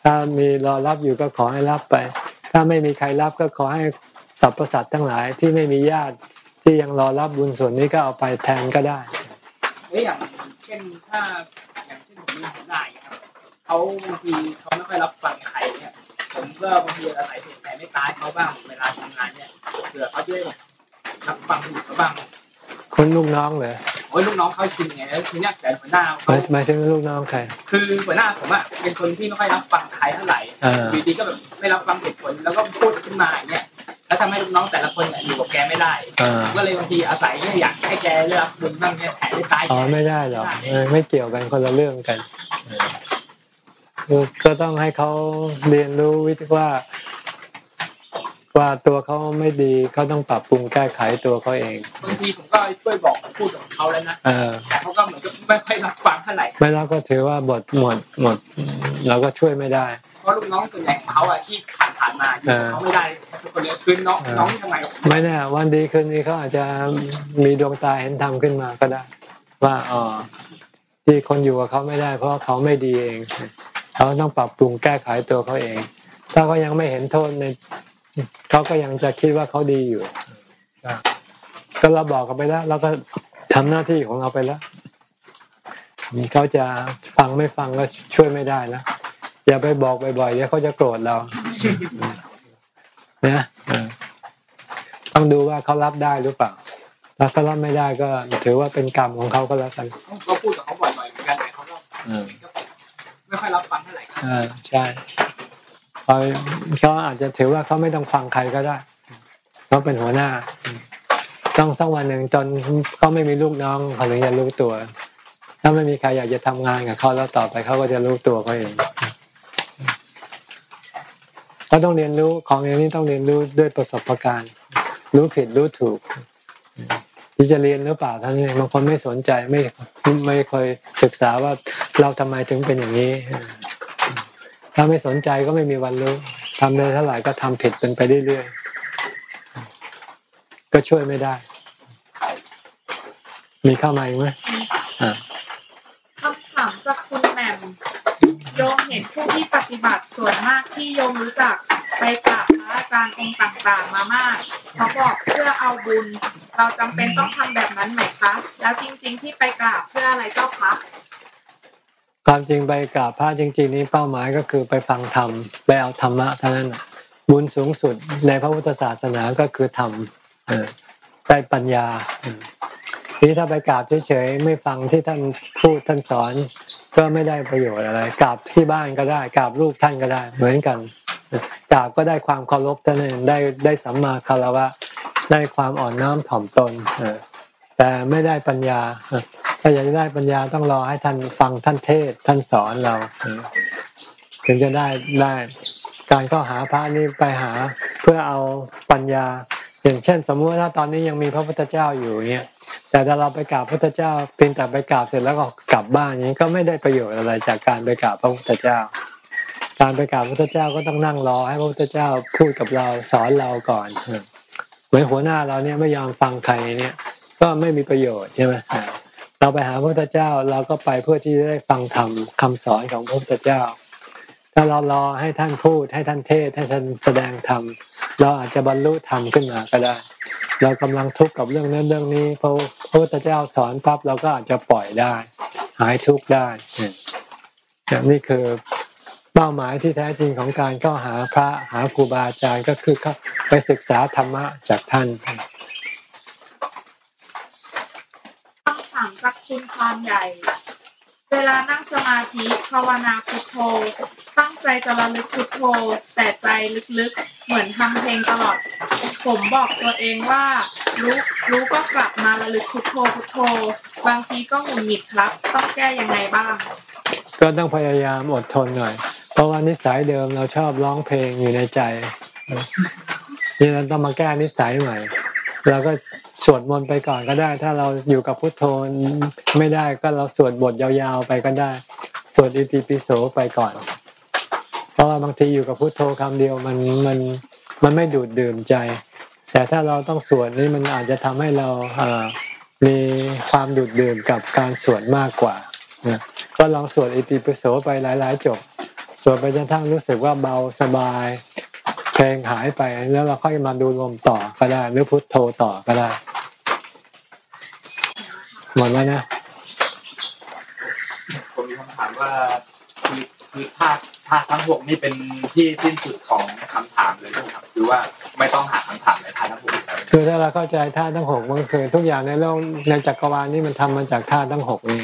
ถ้ามีรอรับอยู่ก็ขอให้รับไป ถ้าไม่มีใครรับก็ขอให้สรรพสัตว์ทั้งหลายที่ไม่มีญาติที่ยังรอรับบุญส่วนนี้ก็เอาไปแทนก็ได้
เอ้ยอย่างเช่นถ้าอย่างเช่นผมมีหัวหน้าครับเขาบางทีเขาไม่ค่อยรับฟังใครเนี่ยผมก็บางทีอาศัยเหตุแต่ไม่ตายเขาบ้างเวลาทำงานเนี่ยเผื่อเขาด้วยรับฟังเขาบ้าง
คนลูกน้องเลย
โอ้ยลูกน้องเขาคิดยังไงแล้วทีนี้แต่หัวหน้า
เขาหมายถึงลูกน้องใคร
คือหัวหน้าผมอะเป็นคนที่ไม่ค่อยรับฟังใครเท่าไหร่อยู่ดีก็แบบไม่รับฟังเหตุผลแล้วก็พูดขึ้นมาอย่างเงี้ย แล้วทำให้ลูกน้องแต่ละคนอยู่กับแกไม่ได้ก็เลยบางทีอาศัยเนี่ยอยากให้แกได้รับบุญบ้างเนี่ยแผลได้ตาย
อ๋อไม่ได้หรอกไม่เกี่ยวกันคนละเรื่องกันก็ต้องให้เขาเรียนรู้วิธีว่า ว่าตัวเขาไม่ดีเขาต้องปรับปรุงแก้ไขตัวเขาเอง
บางทีผมก็ช่วยบอกพูดกับเขาแล้วนะแต่เขาก็เหมือนกับไม่ค่อยรับฟังเท่าไหร่ไม่
รับก็ถือว่าบทหมดหมดเราก็ช่วยไม่ได้
เพราะลูกน้องส่วนใหญ่ของเขาอะที่ผ่านผ่านมาเขาไม่ได้คนนี้คือน้องน้องทำไมไม่แน่
วันดีคืนนี้เขาอาจจะมีดวงตาเห็นธรรมขึ้นมาก็ได้ ว่าอ๋อที่คนอยู่กับเขาไม่ได้ เพราะเขาไม่ดีเองเขาต้องปรับปรุงแก้ไขตัวเขาเอง ถ้าเขายังไม่เห็นโทษในเขาก็ยังจะคิดว่าเขาดีอยู่ก็เราบอกกันไปแล้วเราก็ทำหน้าที่ของเราไปแล้วเขาจะฟังไม่ฟังก็ช่วยไม่ได้นะ อย่าไปบอกบ่อยๆเดี๋ยวเขาจะโกรธเรานะต้องดูว่าเขารับได้หรือเปล่าถ้ารับไม่ได้ก็ ถือว่าเป็นกรรมของเขาก็แล้วกัน
ก็พูดกับเขาบ่อยๆเหมือนกันแต่เขาก็ไม่ค่อยรับฟังเท่าไหร่อ่าใช่
เขาอาจจะถือว่าเขาไม่ต้องฟังใครก็ได้เขาเป็นหัวหน้า ต้องสักวันหนึ่งจนเขาไม่มีลูกน้องเขาถึงจะรู้ตัว ถ้าไม่มีใครอยากจะทำงานกับเขาแล้วต่อไปเขาก็จะรู้ตัวเขาเอง เขาต้องเรียนรู้ของอย่างนี้ต้องเรียนรู้ด้วยประสบการณ์ รู้ผิดรู้ถูก ที่จะเรียนหรือเปล่าทั้งนี้บางคนไม่สนใจไม่ไม่เคยศึกษาว่าเราทำไมถึงเป็นอย่างนี้ ถ้าไม่สนใจก็ไม่มีวันรู้ทำได้เท่าไหร่ก็ทำผิดเป็นไปเรื่อยๆก็ช่วยไม่ได้ มีเข้ามาอีกไหม
คำถามจากคุณแหม่มโยมเห็นผู้ที่ปฏิบัติส่วนมากที่โยมรู้จักไปกราบพระอาจารย์องค์ต่างๆ มามากเขาบอกเพื่อเอาบุญ เราจำเป็นต้องทำแบบนั้นไหมคะ แล้วจริงๆที่ไปกราบเพื่ออะไรเจ้าคะ
ความจริงไปกราบพระจริง ๆ นี้เป้าหมายก็คือไปฟังธรรมไปเอาธรรมะเท่านั้นบุญสูงสุดในพระพุทธศาสนาก็คือธรรมได้ปัญญา ที่ถ้าไปกราบเฉยๆไม่ฟังที่ท่านพูดท่านสอน ก็ไม่ได้ประโยชน์อะไรกราบที่บ้านก็ได้กราบลูกท่านก็ได้ เหมือนกันกราบก็ได้ความเคารพท่านเองได้ได้สัมมาคารวะได้ความอ่อนน้อมถ่อมตนแต่ไม่ได้ปัญญาถ้าอยากจะได้ปัญญาต้องรอให้ท่านฟังท่านเทศท่านสอนเราถึงจะได้ได้การเข้าหาพระนี่ไปหาเพื่อเอาปัญญา อย่างเช่น สมมติถ้าตอนนี้ยังมีพระพุทธเจ้าอยู่เนี่ยแต่ถ้าเราไปกราบพระพุทธเจ้าเพียงแต่ไปกราบเสร็จแล้วก็กลับบ้านนี้ก็ไม่ได้ประโยชน์อะไรจากการไปกราบพระพุทธเจ้า การไปกราบพระพุทธเจ้าก็ต้องนั่งรอให้พระพุทธเจ้าพูดกับเราสอนเราก่อนเหมือนหัวหน้าเราเนี่ยไม่ยอมฟังใครเนี่ย ก็ไม่มีประโยชน์ใช่ไหมเราไปหาพระพุทธเจ้าเราก็ไปเพื่อที่จะได้ฟังธรรมคาสอนของพระพุทธเจ้า ถ้าเรารอให้ท่านพูด ให้ท่านเทศให้ท่านแสดงธรรมเราอาจจะบรรลุธรรมขึ้นมาก็ได้ เรากำลังทุกข์กับเรื่องนั้นเรื่องนี้พระพุทธเจ้าสอนปั๊บเราก็อาจจะปล่อยได้ หายทุกข์ได้นี่คือเป้าหมายที่แท้จริงของการเข้าหาพระหาครูบาอาจารย์ก็คือไปศึกษาธรรมะจากท่าน
คุณพานใหญ่ เวลานั่งสมาธิภาวนาพุทโธ ตั้งใจจะระลึกพุทโธ แต่ใจลึกๆ เหมือนทำเพลงตลอด ผมบอกตัวเองว่า รู้รู้ก็กลับมาระลึกพุทโธพุทโธ บางทีก็หงุดหงิดครับ ต้องแก้ยังไงบ้าง
ก็ต้องพยายามอดทนหน่อย เพราะว่านิสัยเดิมเราชอบร้องเพลงอยู่ในใจนี่เราต้องมาแก้นิสัยใหม่ เราก็สวดมนต์ไปก่อนก็ได้ ถ้าเราอยู่กับพุทโธไม่ได้ก็เราสวดบทยาวๆไปก็ได้ สวดอิติปิโสไปก่อน เพราะว่าบางทีอยู่กับพุทโธคำเดียวมันมันมันไม่ดูดดื่มใจ แต่ถ้าเราต้องสวดนี่มันอาจจะทำให้เราเอ่อมีความดูดดื่มกับการสวดมากกว่าก็ลองสวดอิติปิโสไปหลาย ๆ จบสวดไปจนทั้งรู้สึกว่าเบาสบาย ลงหายไปแล้วเราค่อยมาดูลมต่อก็ได้ หรือพุทโธต่อก็ได้หมดแล้วนะ
ผมมีคำถามว่าคือคือธาตุธาตุทั้งหกนี่เป็นที่สิ้นสุดของคำถามเลยใช่ไหมครับคือว่าไม่ต้องหาคำถามในธาตุทั้งหกอีกแล้ว
คือถ้าเราเข้าใจธาตุทั้งหกมันคือทุกอย่างในโลกในจักรวาลนี่มันทำมาจากธาตุทั้งหกนี่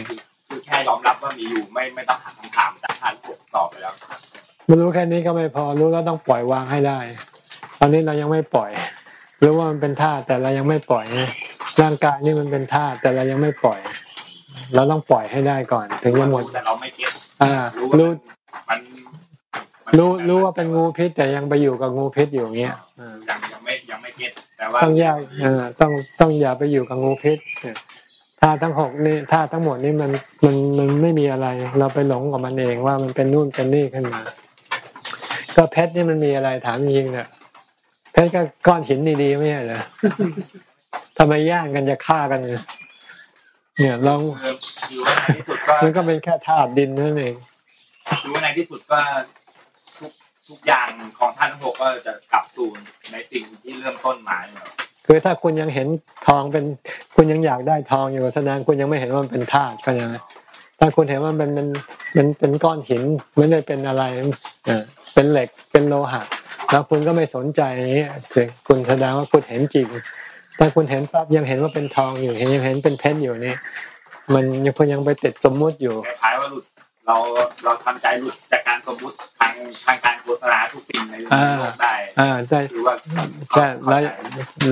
คือแค่ยอมรับว่ามีอยู่ไม่ไม่ต้องหาคำถามจากธาตุหกต่อไปแล้วค รับ
มันรู้แค่นี้ก็ไม่พอ รู้แล้วต้องปล่อยวางให้ได้ ตอนนี้เรายังไม่ปล่อย รู้ว่ามันเป็นธาตุแต่เรายังไม่ปล่อยไงร่างกายนี่มันเป็นธาตุแต่เรายังไม่ปล่อย เราต้องปล่อยให้ได้ก่อน ถึงจะหมด
แต่เราไม่เก็ต
อ่า
รู้ว่า
รู้
มันมัน
รู้รู้ว่าเป็นงูพิษ แต่ยังไปอยู่กับงูพิษอยู่อย่างเงี้ยอ่า
ยังยังไม่ยังไม่เก็ตแต่ว่า
ต้องแยกเออต้องต้องอย่าไปอยู่กับงูพิษเออธาตุทั้งหกนี่ธาตุทั้งหมดนี่มันมันมันไม่มีอะไร เราไปหลงกับมันเองว่ามันเป็นนู่นเป็นนี่ขึ้นมา ก็เพชรนี่มันมีอะไรถามจริงๆเนี่ยเพชรก็ก้อนหินดีๆไม่ใช่เหรอทำไมย่างกันจะฆ่ากันเนี่ยเนี่ยลอง
คือคือว่าในที่สุดก็
มันก็เป็นแค่ธาตุดินนั่นเอง
คือว่าในที่สุดก็ทุกทุกอย่างของธาตุทั้งหกก็จะกลับสู่ในสิ่งที่เริ่มต้นมาเนี่ยครับ
คือถ้าคุณยังเห็นทองเป็น คุณยังอยากได้ทองอยู่แสดงคุณยังไม่เห็นว่ามันเป็นธาตุก็ยัง ถ้าคุณเห็นว่ามันเป็นมันเป็นก้อนหินไม่ได้เป็นอะไรเออเป็นเหล็กเป็นโลหะ แล้วคุณก็ไม่สนใจอย่างนี้คือคุณแสดงว่าคุณเห็นจริงถ้าคุณเห็นปั๊บยังเห็นว่าเป็นทองอยู่เห็นยังเห็นเป็นเพชรอยู่นี่มันยังคุณยังไปติดสมมุติอยู่
คล้ายๆว่าหลุดเราเราทำใจหลุดจากการสมมุติทางทางการโฆษณาทุกสิ่งในโลกได้
อ่าใช่
หรือว่า
ใช่เรา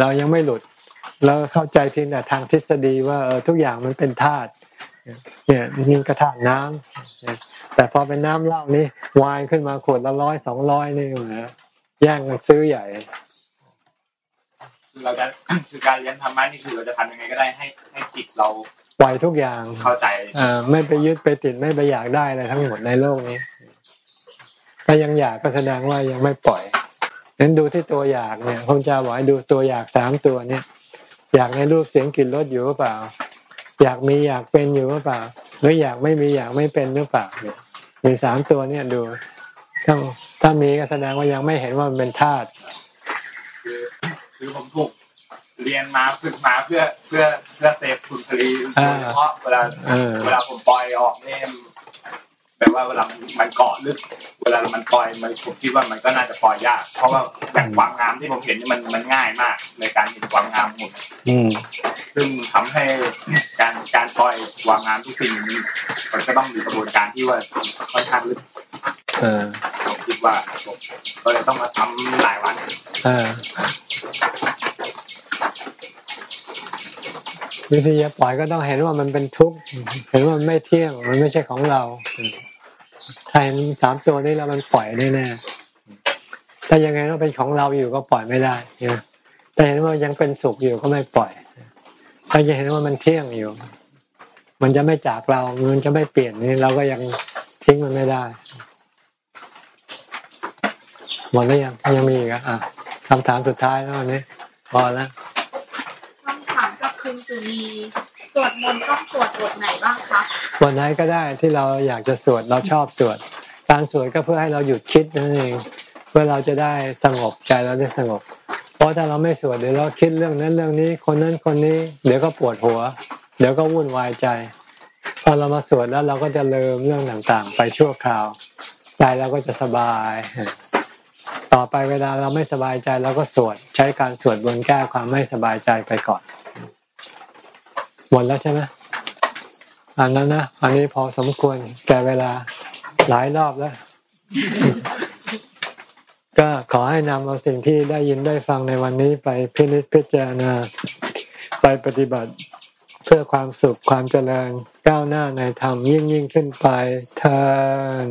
เรายังไม่หลุดเราเข้าใจเพียงแต่ทางทฤษฎีว่าเออทุกอย่างมันเป็นธาตุ เนี่ยนี่กระถางน้ำแต่พอเป็นน้ำเหล้านี่วายขึ้นมาขวดละร้อยสองร้อยนี่เหรอแย่งกันซื้อใหญ่
คือเราจะคือการเรียนธรรมะนี่คือเราจะทำยังไงก็ได้ให้ให้จิตเรา
ปล่อยทุกอย่าง
เข้าใจ
อ่าไม่ไปยึดไปติดไม่ไปอยากได้อะไรทั้งหมดในโลกนี้ถ้ายังอยากก็แสดงว่ายังไม่ปล่อยนั้นดูที่ตัวอยากเนี่ยพระเจ้าบอกให้ดูตัวอยากสามตัวเนี่ย อยากในรูปเสียงกลิ่นรสอยู่หรือเปล่า อยากมีอยากเป็นอยู่หรือเปล่า หรืออยากไม่มีอยากไม่เป็นหรือเปล่าเนี่ยมีสามตัวเนี่ยดูถ้าถ้ามีก็แสดงว่ายังไม่เห็นว่ามันเป็นธาตุ
คือคือผมถูกเรียนมาฝึกมาเพื่อเพื่อเพื่อเสพสุนทรีย์โดยเฉพาะเวลา
เออ
เวลาผมปล่อยออกเนี่ยแป ลว่าเวลามันเกาะลึก เวลามันปล่อยมันผมคิดว่ามันก็น่าจะปล่อยยาก เพราะว่าอย่างความงามที่ผมเห็นนี่มันมันง่ายมาก ในการเห็นความงามของผม
อืม
ซึ่งทำให้การการปล่อยความงามทุกสิ่งนี้มันก็ต้องมีกระบวนการที่ว่าค่อนข้างลึก
เออ
ผมคิดว่าผมก็เลยต้องมาทำหลายวัน
เออวิธีจะปล่อยก็ต้องเห็นว่ามันเป็นทุกข์ เห็นว่ามันไม่เที่ยง มันไม่ใช่ของเรา ถ้าเห็นสามตัวนี้แล้วมันปล่อยแน่ๆถ้ายังไงต้องเป็นของเราอยู่ก็ปล่อยไม่ได้นะแต่เห็นว่ายังเป็นสุขอยู่ก็ไม่ปล่อยถ้าจะเห็นว่ามันเที่ยงอยู่ มันจะไม่จากเรามันจะไม่เปลี่ยนนี่เราก็ยังทิ้งมันไม่ได้ หมดแล้วยังยังมีอีกอะอะคำถามสุดท้ายแล้ววันนี้พอแล้ว
คำถามจากคุณสุนี สวดมนต์ต้องสวดบทไหนบ้างคะ
วันไหนก็ได้ที่เราอยากจะสวดเราชอบสวด การสวดก็เพื่อให้เราหยุดคิดนั่นเองเพื่อเราจะได้สงบใจเราได้สงบ เพราะถ้าเราไม่สวดเดี๋ยวเราคิดเรื่องนั้นเรื่องนี้ คนนั้นคนนี้ เดี๋ยวก็ปวดหัว เดี๋ยวก็วุ่นวายใจ พอเรามาสวดแล้วเราก็จะลืมเรื่องต่างๆ ไปชั่วคราวใจเราก็จะสบาย ต่อไปเวลาเราไม่สบายใจเราก็สวดใช้การสวดบนแก้ความไม่สบายใจไปก่อน หมดแล้วใช่ไหมอันนั้นนะ อันนี้พอสมควรแก่เวลาหลายรอบแล้ว ก็ขอให้นำเอาสิ่งที่ได้ยินได้ฟังในวันนี้ไปพินิจพิจารณาไปปฏิบัติเพื่อความสุขความเจริญก้าวหน้าในธรรมยิ่งยิ่งขึ้นไปเทอ